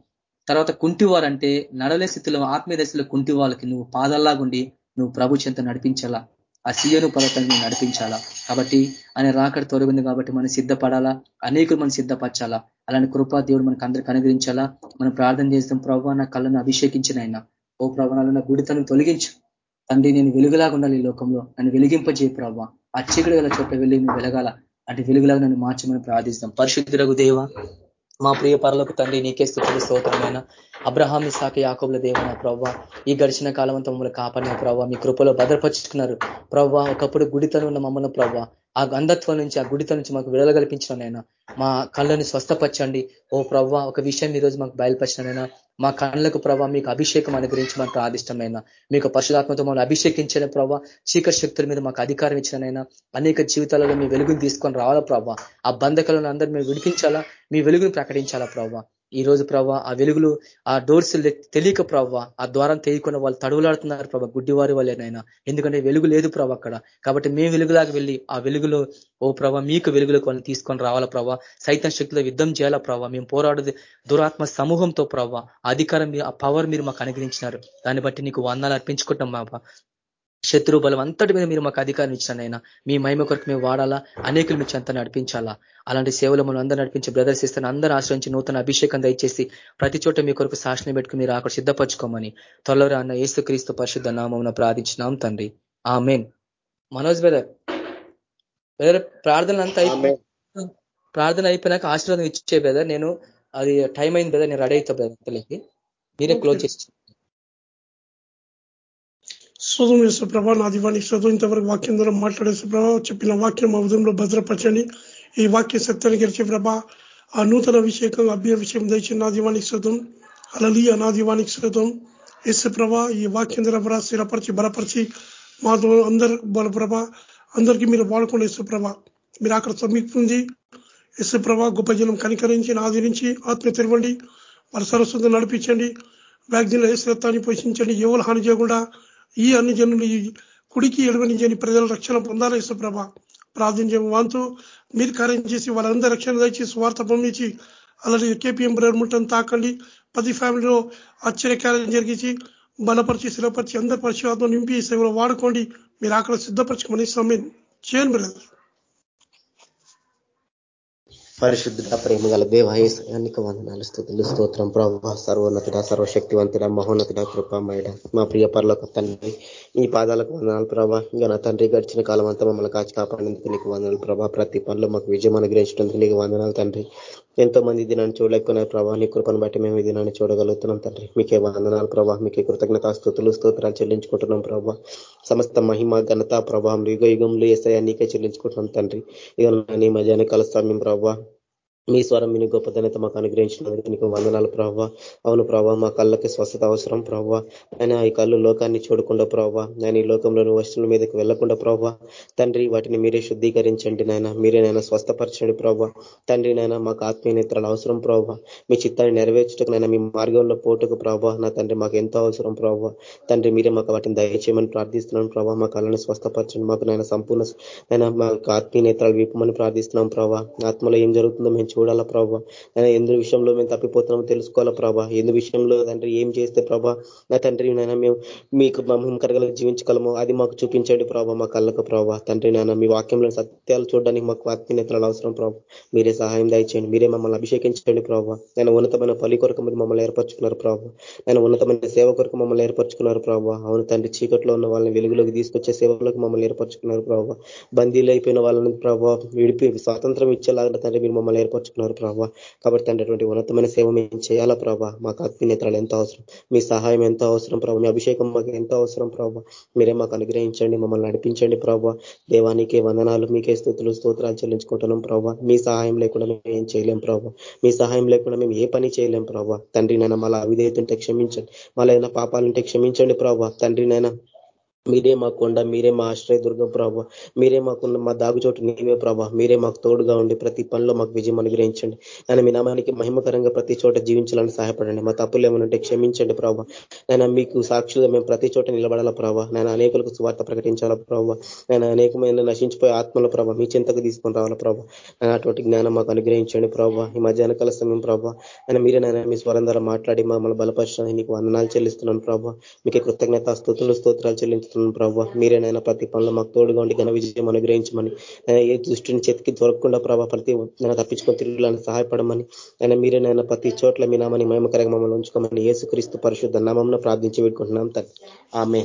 తర్వాత కుంటివారంటే నడలే స్థితిలో ఆత్మీయ దశలో కుంటి వాళ్ళకి నువ్వు పాదల్లాగుండి నువ్వు ప్రభు చెంత నడిపించాలా? ఆ సీయను పర్వతాన్ని నడిపించాలా? కాబట్టి ఆయన రాకడ తొలగింది కాబట్టి మనం సిద్ధపడాలా? అనేకులు మనం సిద్ధపరచాలా? అలాంటి కృపా దేవుడు మనకు అందరికి అనుగ్రహించాలా? మనం ప్రార్థన చేస్తాం ప్రభావ నా కళ్ళను అభిషేకించిన ఆయన ఓ ప్రభావాలను నా గుడితనం తొలగించు. తండ్రి నేను వెలుగులాగా ఉండాలి ఈ లోకంలో. నన్ను వెలిగింపజేయ ప్రభావ ఆ చీకటి గల చోట వెళ్ళి నువ్వు వెలగాల. అంటే వెలుగులాగా నన్ను మార్చమని ప్రార్థిస్తాం. పరిశుద్ధులకు దేవ మా ప్రియ పరలకు తండ్రి నీకే స్థుతులు స్తోత్రమైన అబ్రహాం ఇసాక యాకోబుల దేవన ప్రవ్వ. ఈ గడిచిన కాలం అంతా మమ్మల్ని కాపాడిన ప్రవ్వ. మీ కృపలో భద్రపరుచుకున్నారు ప్రవ్వ. ఒకప్పుడు గుడితను ఉన్న మమ్మల్ని ప్రవ్వ. ఆ గంధత్వం నుంచి ఆ గుడిత నుంచి మాకు విడుదల కల్పించిన నైనా మా కళ్ళని స్వస్థపరచండి. ఓ ప్రవ్వ ఒక విషయం ఈరోజు మాకు బయలుపరిచినైనా మా కళ్ళకు ప్రభావ మీకు అభిషేకం అనుగ్రహించి మాకు ఆదిష్టమైన మీకు పరిశుధాత్మతో మమ్మల్ని అభిషేకించిన ప్రభావ చీకటి శక్తుల మీద మాకు అధికారం ఇచ్చినైనా అనేక జీవితాలలో మీ వెలుగుని తీసుకొని రావాలా ప్రవ్వ? ఆ బంధకాలను అందరూ మేము విడిపించాలా? మీ వెలుగుని ప్రకటించాలా ప్రవ్వ? ఈ రోజు ప్రభావ ఆ వెలుగులు ఆ డోర్స్ తెలియక ప్రవ్వ ఆ ద్వారం తెలియకుండా వాళ్ళు తడువులాడుతున్నారు ప్రభ గుడ్డివారి వాళ్ళేనైనా ఎందుకంటే వెలుగు లేదు ప్రభావ అక్కడ. కాబట్టి మేము వెలుగులాగా వెళ్ళి ఆ వెలుగులో ఓ ప్రభ మీకు వెలుగులకు వాళ్ళని తీసుకొని రావాలా ప్రభా సైతం శక్తిలో యుద్ధం చేయాలా ప్రభ మేము పోరాడేది దురాత్మ సమూహంతో ప్రవ్వ అధికారం ఆ పవర్ మీరు మాకు అనుగ్రహించినారు. దాన్ని బట్టి నీకు వందాలు అర్పించుకుంటాం మా శత్రు బలం అంతటి మీద మీరు మాకు అధికారం ఇచ్చినైనా మీ మహిమ కొరకు మేము వాడాలా? అనేకులు మీ చెంత నడిపించాలా? అలాంటి సేవలు మనం అందరూ నడిపించి బ్రదర్స్ ఇస్తాను అందరూ ఆశ్రయించి నూతన అభిషేకం దయచేసి ప్రతి చోట మీ కొరకు శాసనం పెట్టుకుని మీరు అక్కడ సిద్ధపరచుకోమని త్వరలో అన్న ఏసు క్రీస్తు పరిశుద్ధ నామం ప్రార్థించినాం తండ్రి. ఆ మెయిన్ మనోజ్ బ్రదర్ బ్రదర్ ప్రార్థన అంతా అయిపోయి ప్రార్థన అయిపోయినాక ఆశీర్వాదం ఇచ్చే బ్రదర్ నేను అది టైం అయింది బ్రదర్ నేను రెడీ అవుతా బ్రదర్ మీరే క్లోజ్ చేసి శోధం చేసే ప్రభా నా దివానికి శోధం ఇంతవరకు వాక్యం ద్వారా మాట్లాడేసే ప్రభావ చెప్పిన వాక్యం మా ఉదయంలో భద్రపరచండి. ఈ వాక్య సత్యాన్ని గెలిచే ప్రభా ఆ నూతన అభిషేకం అభిషేకం దయచి నా దివానికి శోధం అలలి నా దివానికి శోధం ఎస్ ప్రభా ఈ వాక్యం ద్వారా స్థిరపరిచి బలపరిచి మా అందరు బలప్రభ అందరికీ మీరు వాడుకోండి ఎస్ ప్రభ. మీరు అక్కడ సమీపుంది ఎస్ ప్రభ గొప్ప జనం కనికరించి ఆదరించి ఆత్మ తెరవండి వారి సరస్వతం నడిపించండి వ్యాక్సిన్లో ఏ శ్రత్తాన్ని పోషించండి ఎవరు హాని చేయకుండా ఈ అన్ని జనులు ఈ కుడికి ఎడవనించని ప్రజల రక్షణ పొందాలి యశ్వ్రభ ప్రార్థించే వాంతో. మీరు కార్యం చేసి వాళ్ళందరూ రక్షణ దయచేసి వార్త పంపించి అలాగే కేపీఎం బ్రహ్మటం తాకండి. పది ఫ్యామిలీలో ఆశ్చర్యకార్యం జరిగించి బలపరిచి స్థిరపరిచి అందరి పరిశుభాత్మ నింపి సేవలో వాడుకోండి. మీరు అక్కడ సిద్ధపరచుకోమని స్వామి చేయండి బ్రదర్ పరిశుద్ధ ప్రేమ గల దేవాయసానికి వందనాలు స్థుతులు స్తోత్రం ప్రభావ సర్వోన్నతుడ సర్వశక్తివంతుడ మహోన్నతుడ కృపమయడ. మా ప్రియ పర్లకు తండ్రి ఈ పాదాలకు వందనాలు ప్రభా. ఇంకా నా తండ్రి గడిచిన కాలం అంతా మమ్మల్ని కాచి కాపాడేందుకు నీకు వందనాలు ప్రభా. ప్రతి పనిలో మాకు విజయం అనుగ్రహించడానికి నీకు వందనాలు తండ్రి. ఎంతో మంది దినాన్ని చూడలేకున్నారు ప్రభా. నీ కృపను బట్టి మేము ఈ దినాన్ని చూడగలుగుతున్నాం తండ్రి. మీకే వందనాలు ప్రభా. మీకే కృతజ్ఞత స్థుతులు స్తోత్రాలు చెల్లించుకుంటున్నాం ప్రభా. సమస్త మహిమ ఘనత ప్రభావం యుగ యుగంలో ఏసయా నీకే చెల్లించుకుంటున్నాం తండ్రి. ఇక నీ మధ్యాహ్న కాల సమయం ప్రభావ మీ స్వరం మీ గొప్పతనత మాకు అనుగ్రహించినందుకు నీకు వందనాలు ప్రభావ అవును ప్రభావ మా కళ్ళకి స్వస్థత అవసరం ప్రభావ ఆయన ఈ కళ్ళు లోకాన్ని చూడకుండా ప్రభావ నేను ఈ లోకంలోని వస్తువుల మీదకి వెళ్ళకుండా ప్రభావ తండ్రి వాటిని మీరే శుద్ధీకరించండి నాయన. మీరే నాయన స్వస్థపరచండి ప్రభావ తండ్రి నాయన మాకు ఆత్మీయ నేత్రాలు అవసరం ప్రభావ మీ చిత్తాన్ని నెరవేర్చటకు నాయన మీ మార్గంలో పోటుకు ప్రభావ నా తండ్రి మాకు ఎంతో అవసరం ప్రభావ తండ్రి మీరే మాకు వాటిని దయచేయమని ప్రార్థిస్తున్నాం ప్రభావ మా కళ్ళని స్వస్థపరచండి మాకు నాయన సంపూర్ణ నాయన మాకు ఆత్మీయ నేత్రాలు విప్పమని ప్రార్థిస్తున్నాం ప్రభావ ఆత్మలో ఏం జరుగుతుందో మేము చూడాలా ప్రభావ ఎందు విషయంలో మేము తప్పిపోతున్నామో తెలుసుకోవాలా ప్రభా? ఎందు విషయంలో తండ్రి ఏం చేస్తే ప్రభా నా తండ్రి నాయన మేము మీకు మేము జీవించగలము అది మాకు చూపించండి ప్రభా మా కళ్ళకు ప్రభా. తండ్రి నాయన మీ వాక్యంలో సత్యాలు చూడడానికి మాకు ఆత్మీయతలు అవసరం ప్రభా. మీరే సహాయం దయచేయండి. మీరే మమ్మల్ని అభిషేకించండి ప్రభావ నేను ఉన్నతమైన పలి కొరకు మీరు మమ్మల్ని ఏర్పరచుకున్నారు ప్రభా. నేను ఉన్నతమైన సేవ కొరకు మమ్మల్ని ఏర్పరచుకున్నారు ప్రభావ అవును తండ్రి చీకట్లో ఉన్న వాళ్ళని వెలుగులోకి తీసుకొచ్చే సేవలకు మమ్మల్ని ఏర్పరచుకున్నారు ప్రభా. బందీలు అయిపోయిన వాళ్ళని ప్రభావ విడిపి స్వాతంత్రం ఇచ్చేలాగా తండ్రి మీరు మమ్మల్ని ఏర్పరచుకున్నారు ప్రభావ కాబట్టి అటువంటి ఉన్నతమైన సేవ మేము చేయాలా ప్రభావ మాకు అగ్నినేత్రాలు ఎంతో అవసరం. మీ సహాయం ఎంతో అవసరం ప్రభావ మీ అభిషేకం మాకు ఎంతో అవసరం ప్రభావ మీరే మాకు అనుగ్రహించండి మమ్మల్ని నడిపించండి ప్రభావ దేవానికి వందనాలు మీకే స్థుతులు స్తోత్రాలు చెల్లించుకుంటున్నాం ప్రభావ మీ సహాయం లేకుండా మేము ఏం చేయలేం ప్రభావ మీ సహాయం లేకుండా మేము ఏ పని చేయలేం ప్రభావ తండ్రి నైనా మళ్ళీ అవిధేయతుంటే క్షమించండి. మళ్ళీ ఏదైనా పాపాలుంటే క్షమించండి ప్రభావ తండ్రి నైనా మీరే మా కొండ మీరే మా ఆశ్రయ దుర్గం ప్రభావ మీరే మాకున్న మా దాగుచోటు నీవే ప్రభా. మీరే మాకు తోడుగా ఉండి ప్రతి పనిలో మాకు విజయం అనుగ్రహించండి. ఆయన మీ నామానికి మహిమకరంగా ప్రతి చోట జీవించాలని సహాయపడండి. మా తప్పులు ఏమనంటే క్షమించండి ప్రభావ నేను మీకు సాక్షులుగా మేము ప్రతి చోట నిలబడాల ప్రభావ నేను అనేకులకు స్వార్థ ప్రకటించాల ప్రభావ నేను అనేకమైన నశించిపోయే ఆత్మల ప్రభావ మీ చింతకు తీసుకొని రావాల ప్రభావ నేను అటువంటి జ్ఞానం మాకు అనుగ్రహించండి ప్రభావ ఈ మధ్యాహ్న కాల సమయం ప్రభావ ఆయన మీరే నేను మీ స్వరం ద్వారా మాట్లాడి మమ్మల్ని బలపరచడానికి నీకు వందనాలు చెల్లిస్తున్నాను ప్రభావ మీకు కృతజ్ఞత స్థుతులు స్తోత్రాలు చెల్లించి ప్రార్థిస్తున్నాను ప్రభావ మీరేనైనా ప్రతి పనులు మాకు తోడుగా ఉండి ఘన విజయం అనుగ్రహించమని. ఏ దృష్టిని చేతికి దొరకకుండా ప్రభావ ప్రతి నేను తప్పించుకొని తిరుగులని సహాయపడమని. ఆయన మీరేనైనా ప్రతి చోట్ల మీ నామని మహిమకరంగా మమ్మల్ని ఉంచుకోమని ఏసుక్రీస్తు పరిశుద్ధ నామం ప్రార్థించి పెట్టుకుంటున్నాం తల్లి ఆమె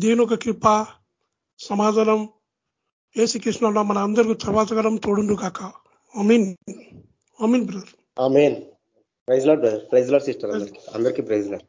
దీని ఒక కృప సమాధానం ఏసుకృష్ణ మన అందరికీ చవాచగలం తోడుండు కాక amen amen brother. Amen. Praise Lord brother. Praise Lord sister అందరికి. అందరికీ ప్రైజ్ లాడ్